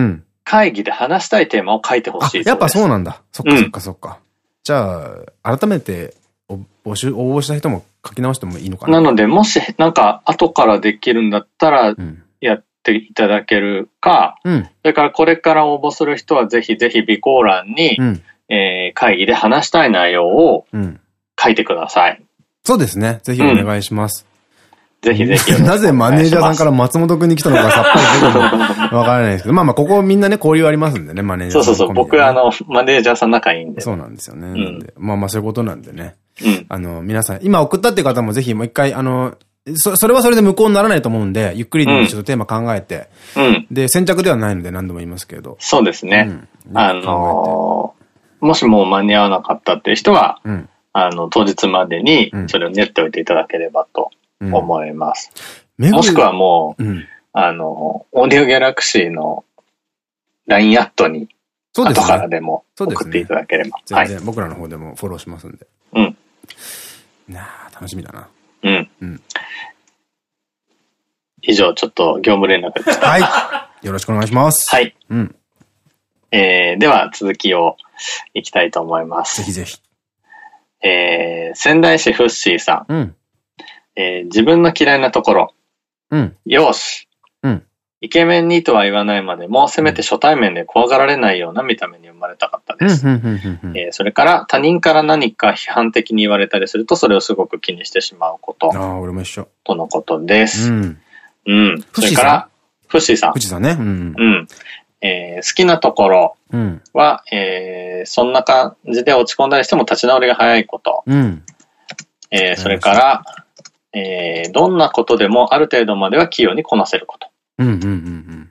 会議で話したいテーマを書いてほしい、うん、やっぱそうなんだ。そっかそっかそっか。うん、じゃあ、改めて募集、応募した人も書き直してもいいのかな？なので、もしなんか後からできるんだったら、やっていただけるか、うん、それからこれから応募する人はぜひぜひ備考欄に、うん。えー、会議で話したい内容を書いてください。うん、そうですね。ぜひお願いします。うん、ぜひぜひ。なぜマネージャーさんから松本くんに来たのかさっぱりわからないですけど、まあまあ、ここみんなね、交流ありますんでね、マネージャーさん、ね。そうそうそう。僕、あの、マネージャーさん仲いいんで。そうなんですよね。うん、まあまあ、そういうことなんでね。うん、あの、皆さん、今送ったっていう方もぜひもう一回、あの、そ、それはそれで無効にならないと思うんで、ゆっくりちょっとテーマ考えて。うん。で、先着ではないので何度も言いますけど。そうですね。うん、あのもしもう間に合わなかったっていう人は、うん、あの、当日までにそれを練っておいていただければと思います。うん、もしくはもう、あの、オーディオギャラクシーの LINE アットに、後からでも送っていただければ。ね、全然僕らの方でもフォローしますんで。うん。なあ、楽しみだな。うん。うん。以上、ちょっと業務連絡でした。はい。よろしくお願いします。はい。うん。えー、では続きをいきたいと思います。ぜひぜひ。えー、仙台市フッシーさん。うん。えー、自分の嫌いなところ。うん。容姿。うん。イケメンにとは言わないまでも、せめて初対面で怖がられないような見た目に生まれたかったです。それから他人から何か批判的に言われたりすると、それをすごく気にしてしまうこと。ああ、俺も一緒。とのことです。うん。うん？それから、フッシーさん。フッシーさんね。うん。うん。えー、好きなところは、うん、えー、そんな感じで落ち込んだりしても立ち直りが早いこと。うん、えー、それから、えー、どんなことでもある程度までは器用にこなせること。うんうんうんうん。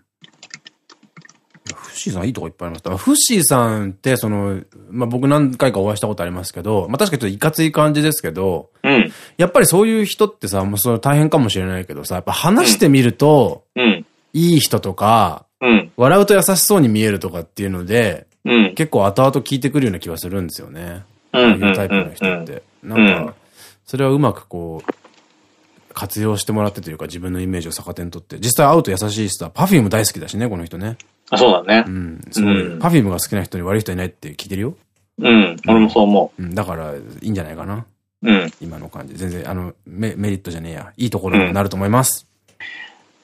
フッシーさんいいとこいっぱいあります。フッシーさんって、その、まあ、僕何回かお会いしたことありますけど、まあ、確かにちょっといかつい感じですけど、うん、やっぱりそういう人ってさ、もうそれ大変かもしれないけどさ、やっぱ話してみると、うん、いい人とか、うん、笑うと優しそうに見えるとかっていうので、ううん、結構後々聞いてくるような気はするんですよね。ああいうタイプの人って。なんか、それはうまくこう、活用してもらってというか自分のイメージを逆手にとって。実際会うと優しいスター、パフューム大好きだしね、この人ね。あ、そうだね。うん。すごい。パフュームが好きな人に悪い人いないって聞いてるよ。うん、俺もそう思う。うん、だから、いいんじゃないかな。うん。今の感じ。全然、あの、メメリットじゃねえや。いいところになると思います。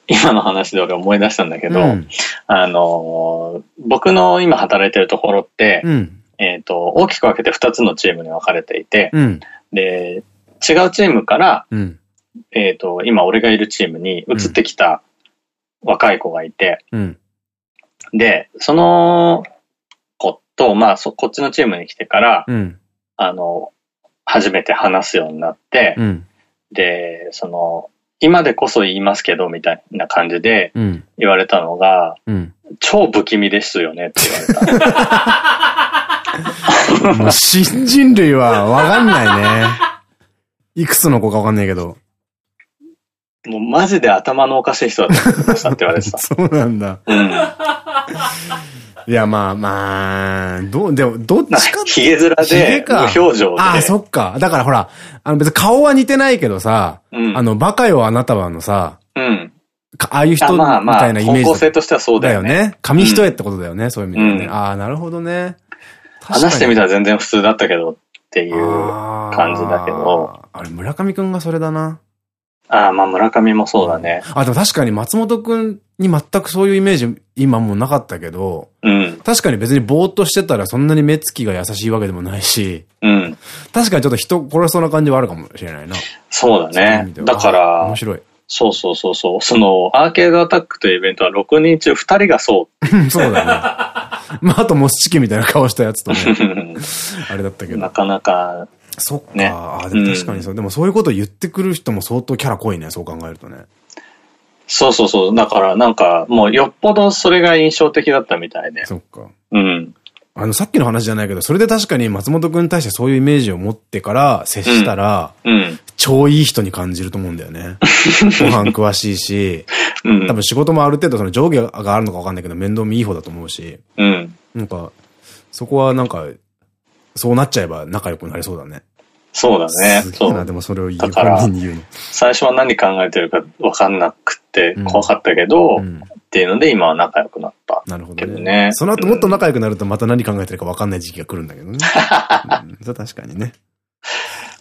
今の話で俺思い出したんだけど、うん、あの、僕の今働いてるところって、うん、えっと、大きく分けて2つのチームに分かれていて、うん、で、違うチームから、えっと、今俺がいるチームに移ってきた若い子がいて、で、その子と、まあそ、こっちのチームに来てから、あの、初めて話すようになって、で、その、今でこそ言いますけど、みたいな感じで言われたのが、うん、超不気味ですよねって言われた。もう新人類はわかんないね。いくつの子かわかんないけど。もうマジで頭のおかしい人だと思いましたって言われてた。そうなんだ。うん。いや、まあまあ、どう、でも、どっちか ヒゲ面で、無表情で。ああ、そっか。だからほら、あの別に顔は似てないけどさ、うん、あの、バカよあなたはのさ、うん。ああいう人みたいなイメージ。方向性としてはそうだよね。だよね。紙一重ってことだよね、うん、そういう意味でね。うん、ああ、なるほどね。話してみたら全然普通だったけどっていう感じだけど。あれ、村上くんがそれだな。ああ、まあ村上もそうだね。あ、でも確かに松本くんに全くそういうイメージ今もなかったけど、うん、確かに別にぼーっとしてたらそんなに目つきが優しいわけでもないし、うん、確かにちょっと人殺しそうな感じはあるかもしれないな。そうだね。だから、面白い。そうそうそうそう。その、アーケードアタックというイベントは6人中2人がそう。そうだね。まあ、あとモスチキみたいな顔したやつとね。あれだったけど。なかなかそっか。ね、あでも確かにそう、うん。でもそういうこと言ってくる人も相当キャラ濃いね、そう考えるとね。そうそうそう。だからなんか、もうよっぽどそれが印象的だったみたいで。そっか。うん。あの、さっきの話じゃないけど、それで確かに松本くんに対してそういうイメージを持ってから接したら、うん、うん、超いい人に感じると思うんだよね。ご飯詳しいし、うん、多分仕事もある程度その上下があるのかわかんないけど、面倒見いい方だと思うし、うん、なんか、そこはなんか、そうなっちゃえば仲良くなりそうだね。そうだね。そう。でもそれを言う本人に言うの。最初は何考えてるか分かんなくて怖かったけど、うん、っていうので今は仲良くなった。なるほどね。その後もっと仲良くなるとまた何考えてるか分かんない時期が来るんだけどね。うん、確かにね。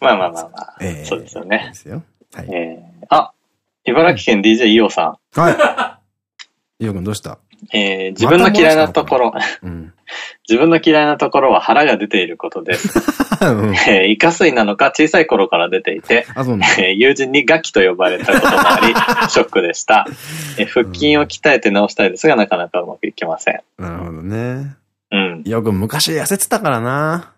まあまあまあまあ。えー、そうですよね。ですよ。はい。えー、あ、茨城県 DJ イオさん。はい。イオ君どうした？えー、自分の嫌いなところ、うん、自分の嫌いなところは腹が出ていることです。うん、えー、イカ水なのか小さい頃から出ていて、えー、友人にガキと呼ばれたこともあり、ショックでした。えー、腹筋を鍛えて直したいですが、なかなかうまくいきません。なるほどね。うん。よく昔痩せてたからな。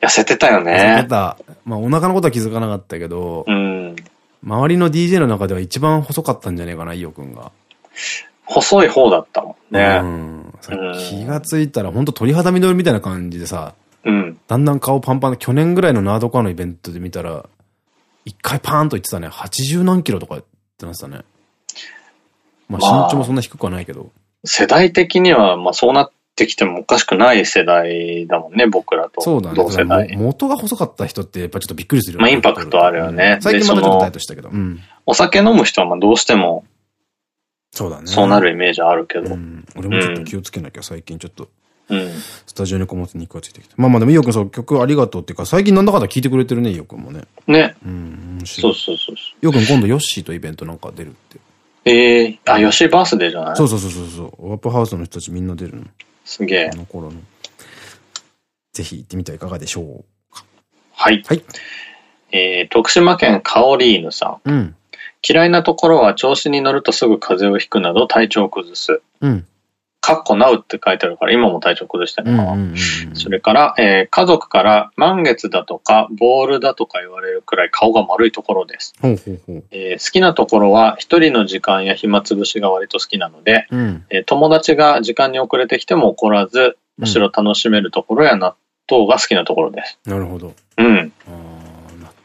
痩せてたよね。痩せてた。まあお腹のことは気づかなかったけど、うん。周りの DJ の中では一番細かったんじゃねえかな、イオくんが。細い方だったもんね。うん。気がついたら、本当鳥肌緑みたいな感じでさ、うん。だんだん顔パンパンで、去年ぐらいのナードカーのイベントで見たら、一回パーンと言ってたね。80何キロとかってなってたね。まあ身長もそんな低くはないけど。世代的には、まあそうなってきてもおかしくない世代だもんね、僕らと。そうだね。同世代。元が細かった人ってやっぱちょっとびっくりするよね。まあインパクトあるよね。最近まだちょっとダイエットしたけど。うん。お酒飲む人はまあどうしてもそうだね。そうなるイメージあるけど。うん、俺もちょっと気をつけなきゃ、最近ちょっと。うん。スタジオにこもって肉がついてきて。まあまあでも、イオくんそう、曲ありがとうっていうか、最近なんだかんだ聞いてくれてるね、イオくんもね。ね。うん。そうそうそうイオくん今度ヨッシーとイベントなんか出るって。ええー、あ、ヨッシーバースデーじゃない？そうそうそうそう。ワップハウスの人たちみんな出るの。すげえ。あの頃の。ぜひ行ってみてはいかがでしょうか。はい。はい。えー、徳島県カオリーヌさん。うん。嫌いなところは調子に乗るとすぐ風邪をひくなど体調を崩す。うん。かっこなうって書いてあるから今も体調崩してるのかな。それから、えー、家族から満月だとかボールだとか言われるくらい顔が丸いところです。好きなところは一人の時間や暇つぶしが割と好きなので、うん、えー、友達が時間に遅れてきても怒らず、むしろ楽しめるところや納豆が好きなところです。なるほど。うん。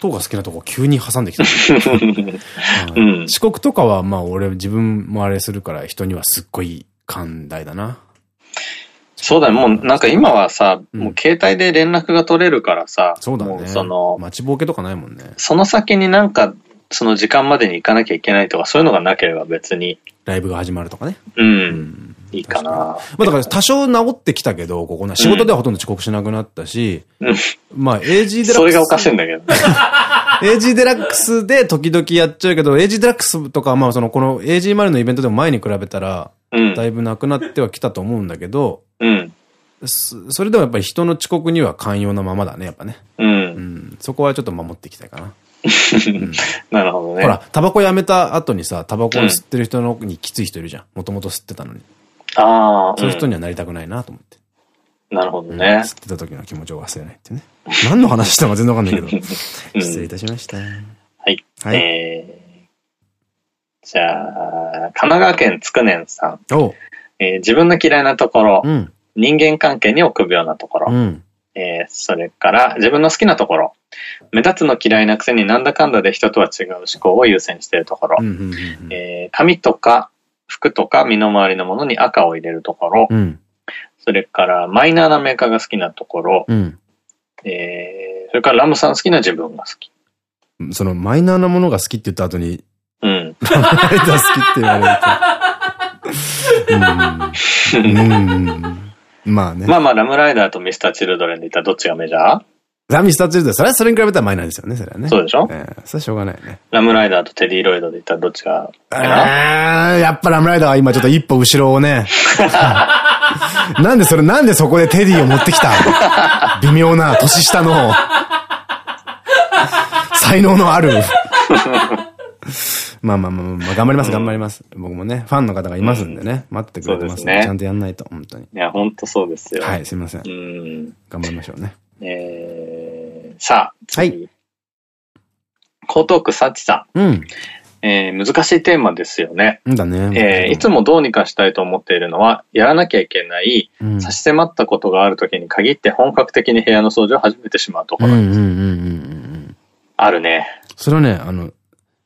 豆が好きなとこ急に挟んできた。うん、遅刻とかは、まあ俺自分もあれするから人にはすっごい寛大だな。そうだね。もうなんか今はさ、うん、もう携帯で連絡が取れるからさ。そうだね。その、待ちぼうけとかないもんね。その先になんか、その時間までに行かなきゃいけないとか、そういうのがなければ別に。ライブが始まるとかね。うん。うんいいかな。まあだから多少治ってきたけど、ここな、仕事ではほとんど遅刻しなくなったし、うん、まあ AG デラックス。それがおかしいんだけど。AG デラックスで時々やっちゃうけど、AG デラックスとか、まあその、この AG マルのイベントでも前に比べたら、だいぶなくなってはきたと思うんだけど、うん。それでもやっぱり人の遅刻には寛容なままだね、やっぱね。うん。うん、そこはちょっと守っていきたいかな。なるほどね。ほら、タバコやめた後にさ、タバコを吸ってる人のにきつい人いるじゃん。もともと吸ってたのに。ああ。そういう人にはなりたくないなと思って。なるほどね。吸ってた時の気持ちを忘れないってね。何の話したのか全然わかんないけど。失礼いたしました。はい。はい。えー、じゃあ、神奈川県つくねんさん。えー、自分の嫌いなところ、うん、人間関係に臆病なところ、うん、えー、それから自分の好きなところ、目立つの嫌いなくせになんだかんだで人とは違う思考を優先しているところ、髪とか服とか身の回りのものに赤を入れるところ、うん、それからマイナーなメーカーが好きなところ、うん、えー、それからラムさん好きな自分が好き。そのマイナーなものが好きって言った後に、うん。ラムライダー好きって言われると。うん。うんまあね。まあまあ、ラムライダーとミスターチルドレンで言ったらどっちがメジャー？ラミスターチルドレン、それはそれに比べたらマイナーですよね、それはね。そうでしょ？ええそれはしょうがないね。ラムライダーとテディロイドで言ったらどっちがええやっぱラムライダーは今ちょっと一歩後ろをね。なんでそれ、なんでそこでテディを持ってきた？微妙な年下の、才能のある まあまあまあまあ、頑張ります、頑張ります。僕もね、ファンの方がいますんでね、待ってくれてますね。ちゃんとやんないと、本当に。いや、本当そうですよ。はい、すいません。うん。頑張りましょうね。えー、さあ、次。はい。江東区幸さん。うん。えー、難しいテーマですよね。だね。えー、いつもどうにかしたいと思っているのは、やらなきゃいけない、差し迫ったことがあるときに限って本格的に部屋の掃除を始めてしまうところです。あるね。それはね、あの、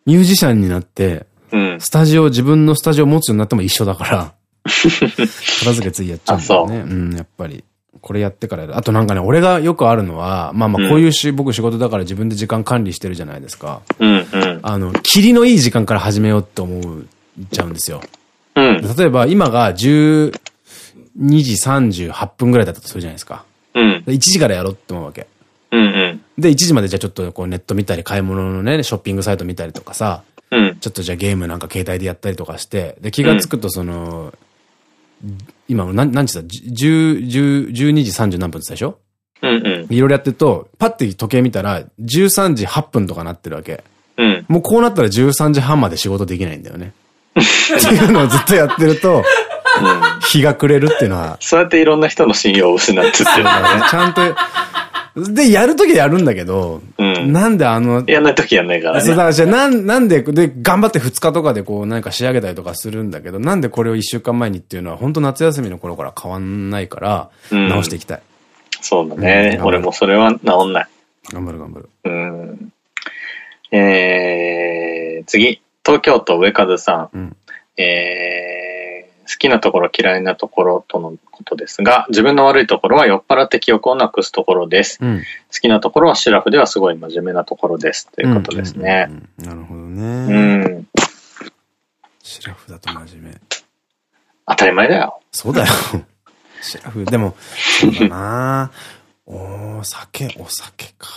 ミュージシャンになって、うん、スタジオ、自分のスタジオを持つようになっても一緒だから、片付けついやっちゃうんだよね。う。うん、やっぱり。これやってからやる。あとなんかね、俺がよくあるのは、まあまあこういうし、うん、僕仕事だから自分で時間管理してるじゃないですか。うんうん。あの、霧のいい時間から始めようって思っちゃうんですよ。うん。例えば今が12時38分ぐらいだったとするじゃないですか。うん。1時からやろうって思うわけ。うんうん。で、1時までじゃあちょっとこうネット見たり、買い物のね、ショッピングサイト見たりとかさ、うん、ちょっとじゃあゲームなんか携帯でやったりとかして、で、気がつくとその、うん、今、何、何時だ ?10、10、12時30何分って言ったでしょ？うんうん。いろいろやってると、パッて時計見たら、13時8分とかなってるわけ。うん。もうこうなったら13時半まで仕事できないんだよね。っていうのをずっとやってると、うん、日が暮れるっていうのは。そうやっていろんな人の信用を失ってってるんだね。ちゃんと、で、やるときやるんだけど、うん、なんであの、やんないときやんないからね。そう、だからなん、なんで、で、頑張って2日とかでこう、何か仕上げたりとかするんだけど、なんでこれを1週間前にっていうのは、本当夏休みの頃から変わんないから、直していきたい。そうだね、うん。俺もそれは直んない。頑張る頑張る。うん。えー、次。東京都上和さん。うん、えー、好きなところ嫌いなところとのことですが、自分の悪いところは酔っ払って記憶をなくすところです。うん、好きなところはシラフではすごい真面目なところです。ということですね。なるほどね。うん。シラフだと真面目。当たり前だよ。そうだよ。シラフ、でも、そうだなお酒、お酒か。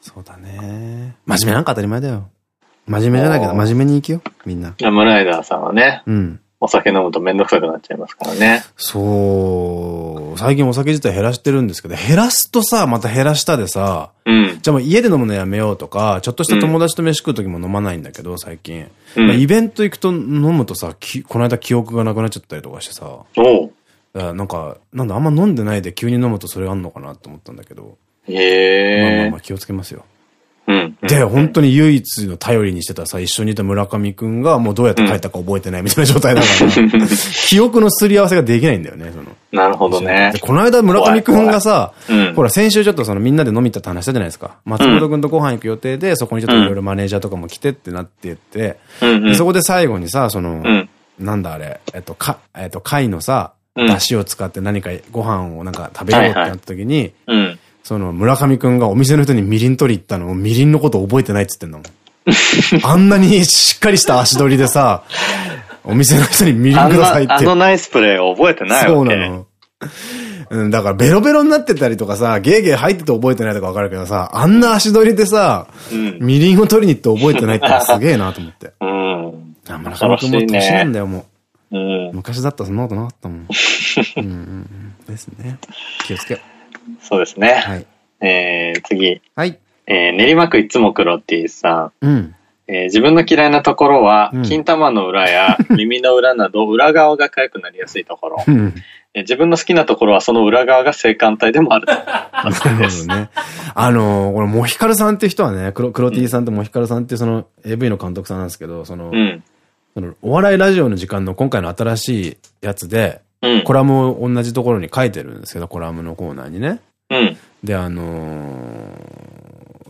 そうだね。真面目なんか当たり前だよ。真面目じゃないけど、真面目に生きよみんな。ラムライダーさんはね。うん。お酒飲むとめんどくさくなっちゃいますからね。そう。最近お酒自体減らしてるんですけど、減らすとさ、また減らしたでさ、うん、じゃあもう家で飲むのやめようとか、ちょっとした友達と飯食う時も飲まないんだけど、最近。うん、まあイベント行くと飲むとさ、この間記憶がなくなっちゃったりとかしてさ。おなんか、なんだ、あんま飲んでないで急に飲むとそれあんのかなと思ったんだけど。へえ。まあまあまあ気をつけますよ。で、本当に唯一の頼りにしてたさ、一緒にいた村上くんがもうどうやって帰ったか覚えてないみたいな状態だから、記憶のすり合わせができないんだよね、その。なるほどね。この間村上くんがさ、ほら先週ちょっとそのみんなで飲み行ったって話したじゃないですか。松本くんとご飯行く予定で、そこにちょっといろいろマネージャーとかも来てってなって言って、そこで最後にさ、その、なんだあれ、えっと、か、えっと、会のさ、出汁を使って何かご飯をなんか食べようってなった時に、その村上くんがお店の人にみりん取り行ったのをみりんのこと覚えてないっつってんだもん。あんなにしっかりした足取りでさ、お店の人にみりんくださいって。あのナイスプレーを覚えてないわけそうなの。うん、だからベロベロになってたりとかさ、ゲーゲー入ってて覚えてないとかわかるけどさ、あんな足取りでさ、うん、みりんを取りに行って覚えてないってすげえなと思って。うん。あ、村上くんも年なんだよ、もう。うん。昔だったらそんなことなかったもん。うんうん、ですね。気をつけ。そうですね。はい。えー、次。はい。えー、練馬区いつも黒っていうん。えー、自分の嫌いなところは、金玉の裏や 耳の裏など裏側が痒くなりやすいところ。うん、えー、自分の好きなところはその裏側が性感帯でもあると。なるほどね。あのー、これ、モヒカルさんって人はね、黒黒 T さんとモヒカルさんってその AV の監督さんなんですけど、その、うん、そのお笑いラジオの時間の今回の新しいやつで、うん、コラムを同じところに書いてるんですけど、コラムのコーナーにね。うん、で、あの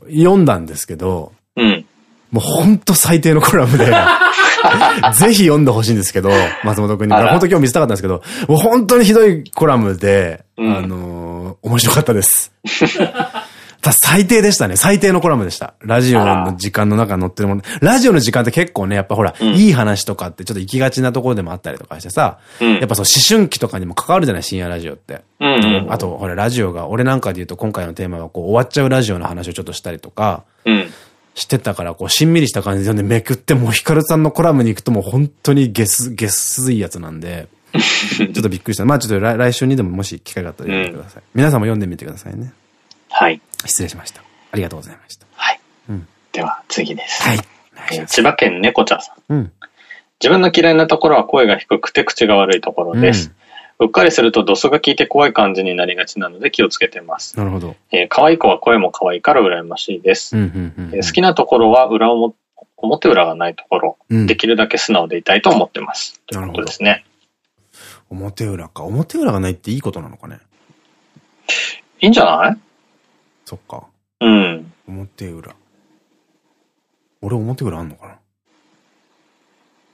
ー、読んだんですけど、うん、もうほんと最低のコラムで、ぜひ読んでほしいんですけど、松本くんに。本当今日見せたかったんですけど、もう本当にひどいコラムで、うん、あのー、面白かったです。た最低でしたね。最低のコラムでした。ラジオの時間の中に載ってるもの。ラジオの時間って結構ね、やっぱほら、うん、いい話とかってちょっと行きがちなところでもあったりとかしてさ、うん、やっぱそう思春期とかにも関わるじゃない深夜ラジオって。あと、ほら、ラジオが、俺なんかで言うと今回のテーマはこう、終わっちゃうラジオの話をちょっとしたりとか、うんしてたから、こう、しんみりした感じで読んでめくって、もうヒカルさんのコラムに行くともう本当にゲス、ゲスいやつなんで、ちょっとびっくりした。まあちょっと来来週にでももし機会があったら読んでください。うん、皆さんも読んでみてくださいね。はい。失礼しました。ありがとうございました。はい。うん、では次です。はい。千葉県猫ちゃんさん。うん。自分の嫌いなところは声が低くて口が悪いところです。うんうっかりするとドスが効いて怖い感じになりがちなので気をつけてます。なるほど。えー、可愛い子は声も可愛いから羨ましいです。好きなところは裏表表裏がないところ、うん、できるだけ素直でいたいと思ってます。ということですね。表裏か。表裏がないっていいことなのかねいいんじゃない？そっか。うん。表裏。俺表裏あんのかな？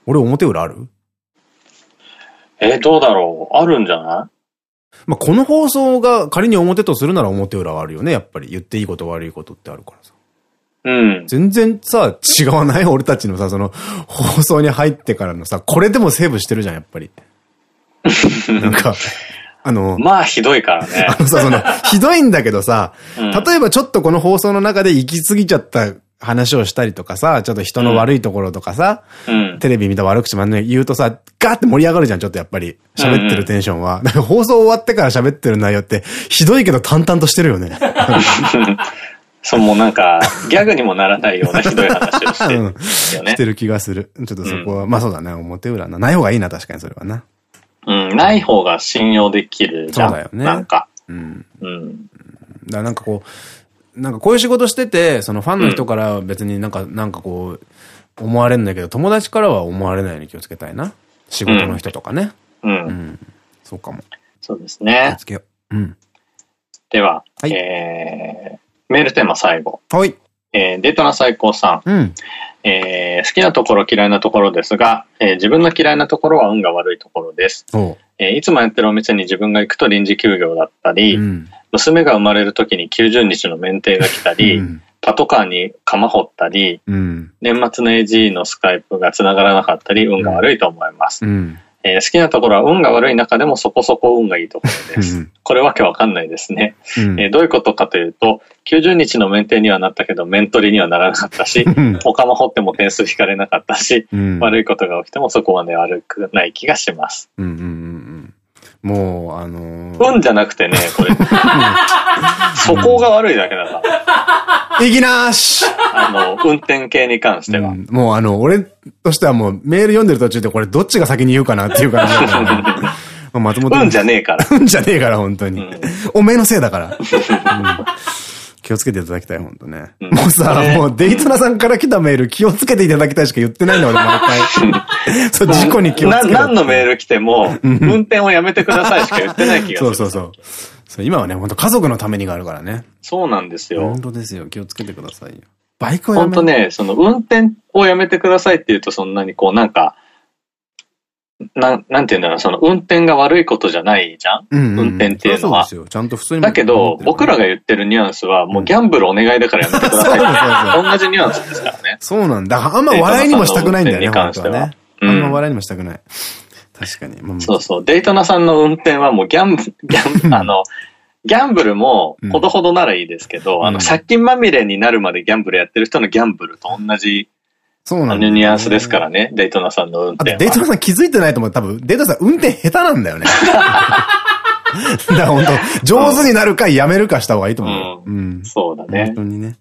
俺表裏ある？えー、どうだろうあるんじゃない？まあ、この放送が仮に表とするなら表裏はあるよね。やっぱり言っていいこと悪いことってあるからさ。うん。全然さ、違わない？俺たちのさ、その、放送に入ってからのさ、これでもセーブしてるじゃん、やっぱり。なんか、あの、まあひどいからね。あのさ、その、ひどいんだけどさ、うん、例えばちょっとこの放送の中で行き過ぎちゃった話をしたりとかさ、ちょっと人の悪いところとかさ、うん、テレビ見た悪口もね、言うとさ、ガーって盛り上がるじゃん、ちょっとやっぱり。喋ってるテンションは。だから放送終わってから喋ってる内容って、ひどいけど淡々としてるよね。そう、もうなんか、ギャグにもならないようなひどい話をしてる、ね うん、してる気がする。ちょっとそこは、うん、まあそうだね、表裏な。ない方がいいな、確かにそれはな。うん、ない方が信用できるじゃん。そうだよね。なんか。うん。うん。だなんかこう、なんかこういう仕事してて、そのファンの人から別になんか、うん、なんかこう、思われるんだけど、友達からは思われないように気をつけたいな。仕事の人とかね。うん。うん。そうかも。そうですね。気をつけよう。うん。では、はい、えー、メールテーマ最後。はい。えー、デートな最高さん。うん。えー、好きなところ嫌いなところですが、えー、自分の嫌いなところは運が悪いところです。えー、いつもやってるお店に自分が行くと臨時休業だったり、うん、娘が生まれる時に90日の免停が来たり、うん、パトカーに釜掘ったり、うん、年末の AG のスカイプが繋がらなかったり、運が悪いと思います。えー、好きなところは運が悪い中でもそこそこ運がいいところです。これわけわかんないですね、うん、えー、どういうことかというと、90日の免停にはなったけど、面取りにはならなかったし、お釜掘っても点数引かれなかったし、うん、悪いことが起きてもそこまで悪くない気がします。うんうんうんもう、あのー、運じゃなくてね、これ。そこが悪いだけだから。いきなーしあの、運転系に関しては。うん、もうあの、俺としてはもうメール読んでる途中でこれどっちが先に言うかなっていう感じだから。松本運じゃねえから。運じゃねえから、本当に。うん、おめえのせいだから。うん気をつけていただきたい、ほんとね。うん、もうさ、ね、もうデイトナさんから来たメール気をつけていただきたいしか言ってないの、俺毎回。そう、事故に気をつけて。何のメール来ても、運転をやめてくださいしか言ってない気がする。そうそうそう。今はね、本当家族のためにがあるからね。そうなんですよ。本当ですよ。気をつけてくださいよ。バイクをやめ本当ね、その運転をやめてくださいって言うとそんなにこうなんか、ななんていうんだろう、その運転が悪いことじゃないじゃん、うんうん、運転っていうのは。そうですよ。ちゃんと普通に。だけど、僕らが言ってるニュアンスは、もうギャンブルお願いだからやめてください。同じニュアンスですからね。そうなんだ。あんま笑いにもしたくないんだよね、に関しては。ね、あんま笑いにもしたくない。確かに。まあ、そうそう。デイトナさんの運転はもうギャン、ギャン、あの、ギャンブルもほどほどならいいですけど、うん、あの、借金まみれになるまでギャンブルやってる人のギャンブルと同じそうなんだ、ね。ニュアンスですからね、デイトナさんの運転は。デイトナさん気づいてないと思う。多分、デイトナさん運転下手なんだよね。だから本当上手になるかやめるかした方がいいと思う。うん。うん、そうだね。本当にね。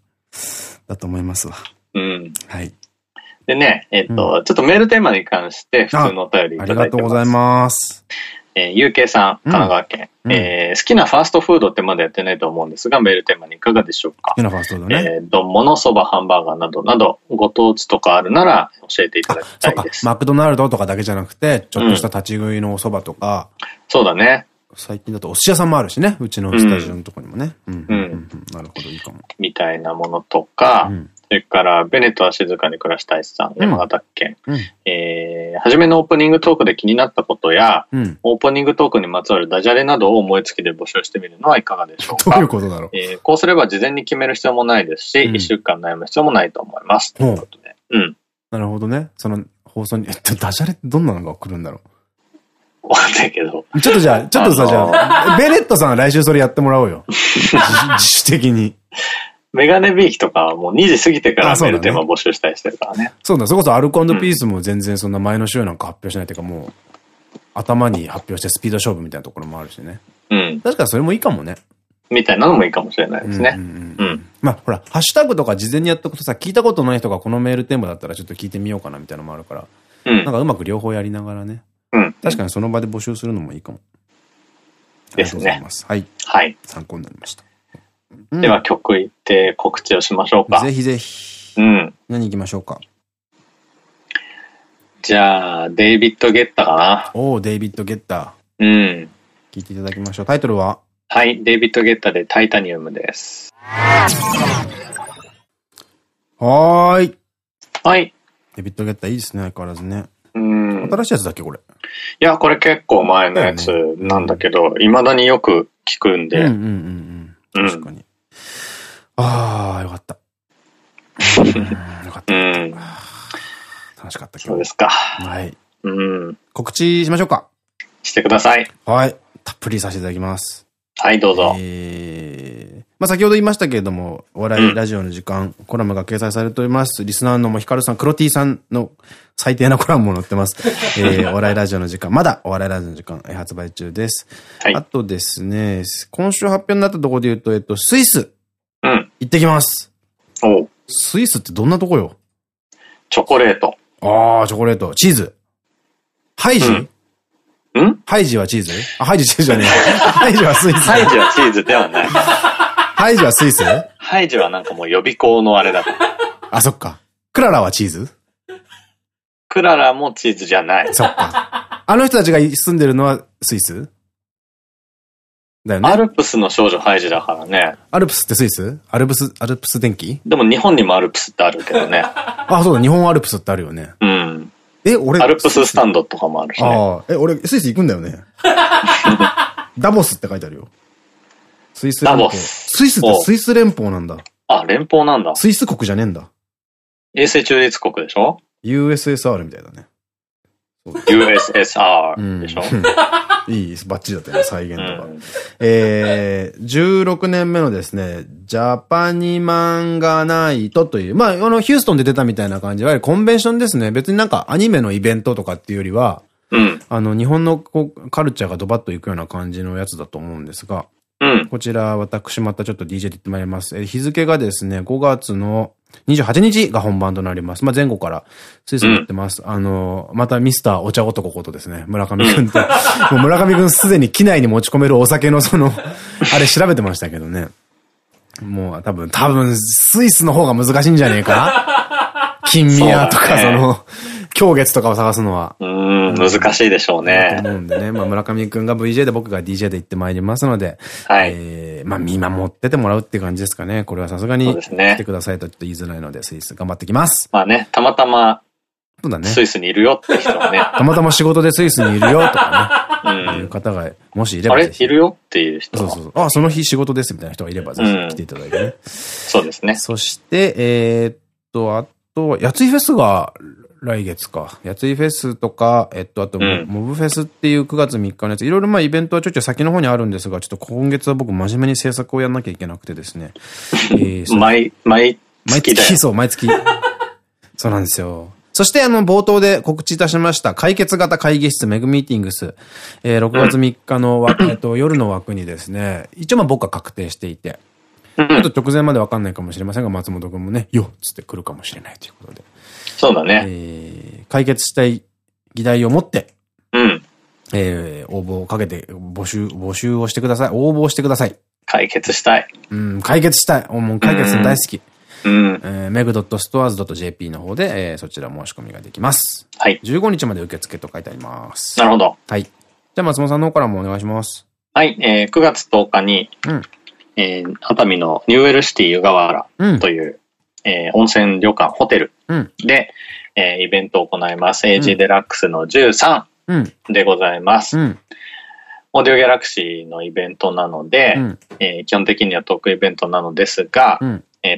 だと思いますわ。うん。はい。でね、えっ、と、うん、ちょっとメールテーマに関して普通のお便りいただいてます。ありがとうございます。えー、ゆうけいさん、神奈川県。うん、えー、好きなファーストフードってまだやってないと思うんですが、メールテーマにいかがでしょうか？好きなファーストフードね。えー、丼物、そば、ハンバーガーなどなど、ご当地とかあるなら教えていただきたいです。マクドナルドとかだけじゃなくて、ちょっとした立ち食いのお蕎麦とか、うん、そうだね。最近だとお寿司屋さんもあるしね。うちのスタジオのとこにもね。うん。うん。なるほど、いいかも。みたいなものとか、うんそれから、ベネットは静かに暮らしたいさん、山形県。うん、えー、初めのオープニングトークで気になったことや、うん、オープニングトークにまつわるダジャレなどを思いつきで募集してみるのはいかがでしょうかどういうことだろう、えー、こうすれば事前に決める必要もないですし、一、うん、週間悩む必要もないと思います。ということで。うん。なるほどね。その放送に、えっと、ダジャレってどんなのが来るんだろう？わかんないけど。ちょっとじゃあ、ちょっとさ、じゃあ、ベネットさんは来週それやってもらおうよ。自主的に。メガネビーキとかはもう2時過ぎてからメールテーマ募集したりしてるからね。そうだ、それこそアルコピースも全然そんな前の週なんか発表しないというかもう、頭に発表してスピード勝負みたいなところもあるしね。うん。確かにそれもいいかもね。みたいなのもいいかもしれないですね。うん。まあ、ほら、ハッシュタグとか事前にやったことさ、聞いたことない人がこのメールテーマだったらちょっと聞いてみようかなみたいなのもあるから。うん。なんかうまく両方やりながらね。うん。確かにその場で募集するのもいいかも。ですね。はい。はい。参考になりました。では曲いって告知をしましょうか。ぜひぜひ。うん。何行きましょうか？じゃあ、デイビッド・ゲッタかな。おおデイビッド・ゲッター。うん。聞いていただきましょう。タイトルは？はい、デイビッド・ゲッタでタイタニウムです。はーい。はい。デイビッド・ゲッタいいですね、相変わらずね。うん。新しいやつだっけ、これ？いや、これ結構前のやつなんだけど、いま、ね、だによく聞くんで。うんうんうんうん。確かに。ああ、よかった。よかった。楽しかった、そうですか。はい。うん。告知しましょうか。してください。はい。たっぷりさせていただきます。はい、どうぞ。えー、まあ先ほど言いましたけれども、お笑いラジオの時間、コラムが掲載されております。リスナーのもヒカルさん、クロティさんの最低なコラムも載ってます。えー、お笑いラジオの時間、まだお笑いラジオの時間、発売中です。はい。あとですね、今週発表になったところで言うと、えっと、スイス。うん。行ってきます。おスイスってどんなとこよ？チョコレート。ああ、チョコレート。チーズ。ハイジ？ん？ハイジはチーズ？あ、ハイジチーズじゃねえ。ハイジはスイス。ハイジはチーズではない。ハイジはスイス？ハイジはなんかもう予備校のあれだから。あ、そっか。クララはチーズ？クララもチーズじゃない。そっか。あの人たちが住んでるのはスイス？だよね。アルプスの少女ハイジだからね。アルプスってスイス？アルプス、アルプス電気？でも日本にもアルプスってあるけどね。あ、そうだ、日本アルプスってあるよね。うん。え、俺。アルプススタンドとかもあるしね。ああ、え、俺、スイス行くんだよね。ダボスって書いてあるよ。スイス連邦。スイスってスイス連邦なんだ。あ、連邦なんだ。スイス国じゃねえんだ。衛星中立国でしょ ?USSR みたいだね。USSR でしょ、うん、いい、バッチリだったよね、再現とか。うん、えー、16年目のですね、ジャパニマンガナイトという、まあ、あの、ヒューストンで出たみたいな感じ、いわゆるコンベンションですね。別になんかアニメのイベントとかっていうよりは、うん、あの、日本のこうカルチャーがドバッといくような感じのやつだと思うんですが、うん、こちら、私またちょっと DJ で言ってまいります。え日付がですね、5月の28日が本番となります。まあ、前後からスイスに行ってます。うん、あの、またミスターお茶男ことですね。村上くんと。もう村上くんすでに機内に持ち込めるお酒のその、あれ調べてましたけどね。もう多分、多分、スイスの方が難しいんじゃねえか 金宮とかその、狂月とかを探すのは。うん、難しいでしょうね。と思うんでね。まあ、村上くんが VJ で僕が DJ で行ってまいりますので、はい。えー、まあ、見守っててもらうって感じですかね。これはさすがに、来てくださいとちょっと言いづらいので、スイス頑張ってきます。まあね、たまたま、そうだね。スイスにいるよって人もね。たまたま仕事でスイスにいるよとかね。うん。いう方が、もしいれば。あれ？いるよっていう人そうそうそう。あ、その日仕事ですみたいな人がいれば、ぜひ来ていただいてね。そうですね。そして、えー、っと、あとは、やついフェスが来月か。やついフェスとか、えっと、あと、モブフェスっていう9月3日のやつ、いろいろまあイベントはちょいちょい先の方にあるんですが、ちょっと今月は僕真面目に制作をやんなきゃいけなくてですね。えー、毎、毎毎月、そう、毎月。そうなんですよ。そしてあの冒頭で告知いたしました解決型会議室メグミーティングス、えー、6月3日の枠、えっと、夜の枠にですね、一応まあ僕は確定していて、ちょっと直前までわかんないかもしれませんが、松本くんもね、よっつって来るかもしれないということで。そうだね。えー、解決したい議題を持って、うん。えー、応募をかけて募集、募集をしてください。応募してください。解決したい。うん、解決したい。もう解決大好き。うん。えー、meg.stores.jp の方で、えー、そちら申し込みができます。はい。15日まで受付と書いてあります。なるほど。はい。じゃあ松本さんの方からもお願いします。はい。えー、9月10日に、うん、えー、熱海のニューエルシティ湯河原という、うん、えー、温泉旅館、ホテルで、うん、えー、イベントを行います。AG デラックスの13でございます。うん。オーディオギャラクシーのイベントなので、うん、えー、基本的にはトークイベントなのですが、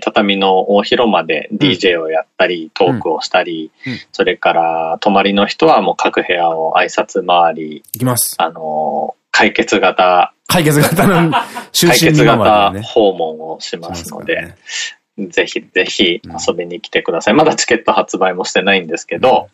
畳の大広間で DJ をやったり、うん、トークをしたり、それから泊まりの人はもう各部屋を挨拶回り、いきます。あのー、解決型、解決型の、解決型訪問をしますので、ぜひぜひ遊びに来てください。まだチケット発売もしてないんですけど、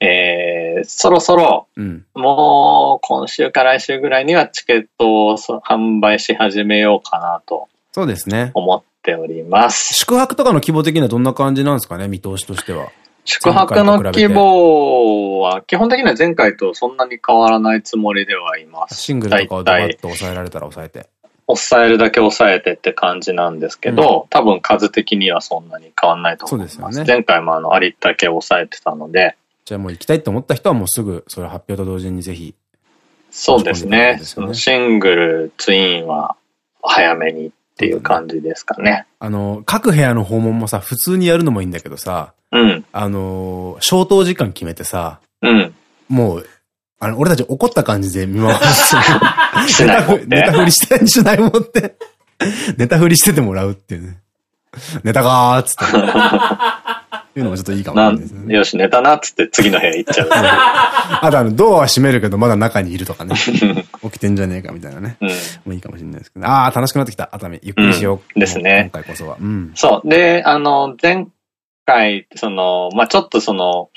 えー、そろそろ、うん、もう今週か来週ぐらいにはチケットを販売し始めようかなと。そうですね。思っております。宿泊とかの規模的にはどんな感じなんですかね、見通しとしては。宿泊の規模は、基本的には前回とそんなに変わらないつもりではいます。シングルとかをドバッと抑えられたら抑えて。抑えるだけ抑えてって感じなんですけど、うん、多分数的にはそんなに変わらないと思います。そうですよね。前回もあの、ありったけ抑えてたので、じゃあもう行きたいと思った人はもうすぐ、それ発表と同時にぜひ。そうですね。そのシングル、ツインは早めにっていう感じですかね。あの、各部屋の訪問もさ、普通にやるのもいいんだけどさ、うん。あの、消灯時間決めてさ、うん。もう、あの、俺たち怒った感じで見回す。しない。ネタ振りして、しないもって。ネタ振りしててもらうっていうね。ネタがーっつって。いうのもちょっといいかもしれないですね。よし、寝たなっつって次の部屋行っちゃう。あとあの、ドアは閉めるけどまだ中にいるとかね。起きてんじゃねえかみたいなね。うん。もういいかもしれないですけど。ああ、楽しくなってきた。熱海。ゆっくりしよう。ですね。今回こそは。うん。そう。で、あの、前回、その、まあ、ちょっとその、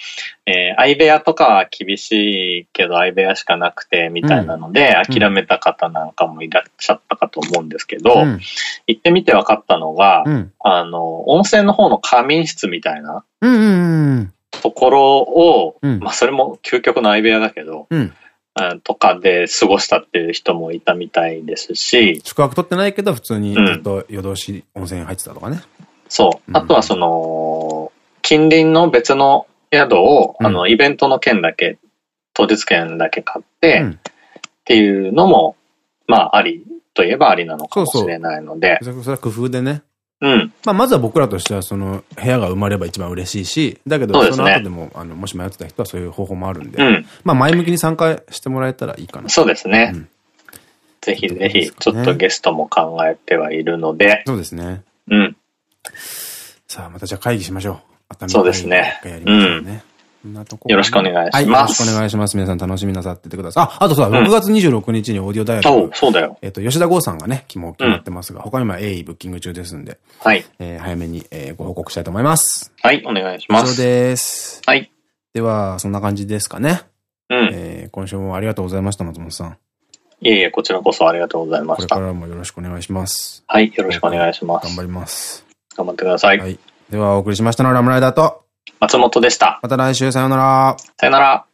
えー、相部屋とかは厳しいけど相部屋しかなくて、みたいなので、うん、諦めた方なんかもいらっしゃったかと思うんですけど、うん、行ってみて分かったのが、うん、あの、温泉の方の仮眠室みたいな、ところを、まあ、それも究極の相部屋だけど、とかで過ごしたっていう人もいたみたいですし。宿泊取ってないけど、普通にずっと夜通し温泉入ってたとかね。そう。あとはその、近隣の別の宿を、あの、イベントの券だけ、当日券だけ買って、っていうのも、まあ、ありといえばありなのかもしれないので。そうそれは工夫でね。うん。まあ、まずは僕らとしては、その、部屋が埋まれば一番嬉しいし、だけど、その後でも、あの、もし迷ってた人はそういう方法もあるんで、うん、まあ、前向きに参加してもらえたらいいかな。そうですね。うん、ぜひぜひ、ちょっとゲストも考えてはいるので。そうですね。うん。さあ、またじゃあ会議しましょう。そうですね。うん。よろしくお願いします。よろしくお願いします。皆さん楽しみなさっててください。あ、あとさ、6月26日にオーディオダイアログ。そうだよ。えっと、吉田剛さんがね、肝決まってますが、他にも鋭意ブッキング中ですんで。はい。え早めにご報告したいと思います。はい、お願いします。以上です。はい。では、そんな感じですかね。うん。え今週もありがとうございました、松本さん。いえいえ、こちらこそありがとうございました。これからもよろしくお願いします。はい、よろしくお願いします。頑張ります。頑張ってください。はい。では、お送りしましたのはラムライダーと、松本でした。また来週さよなら。さよなら。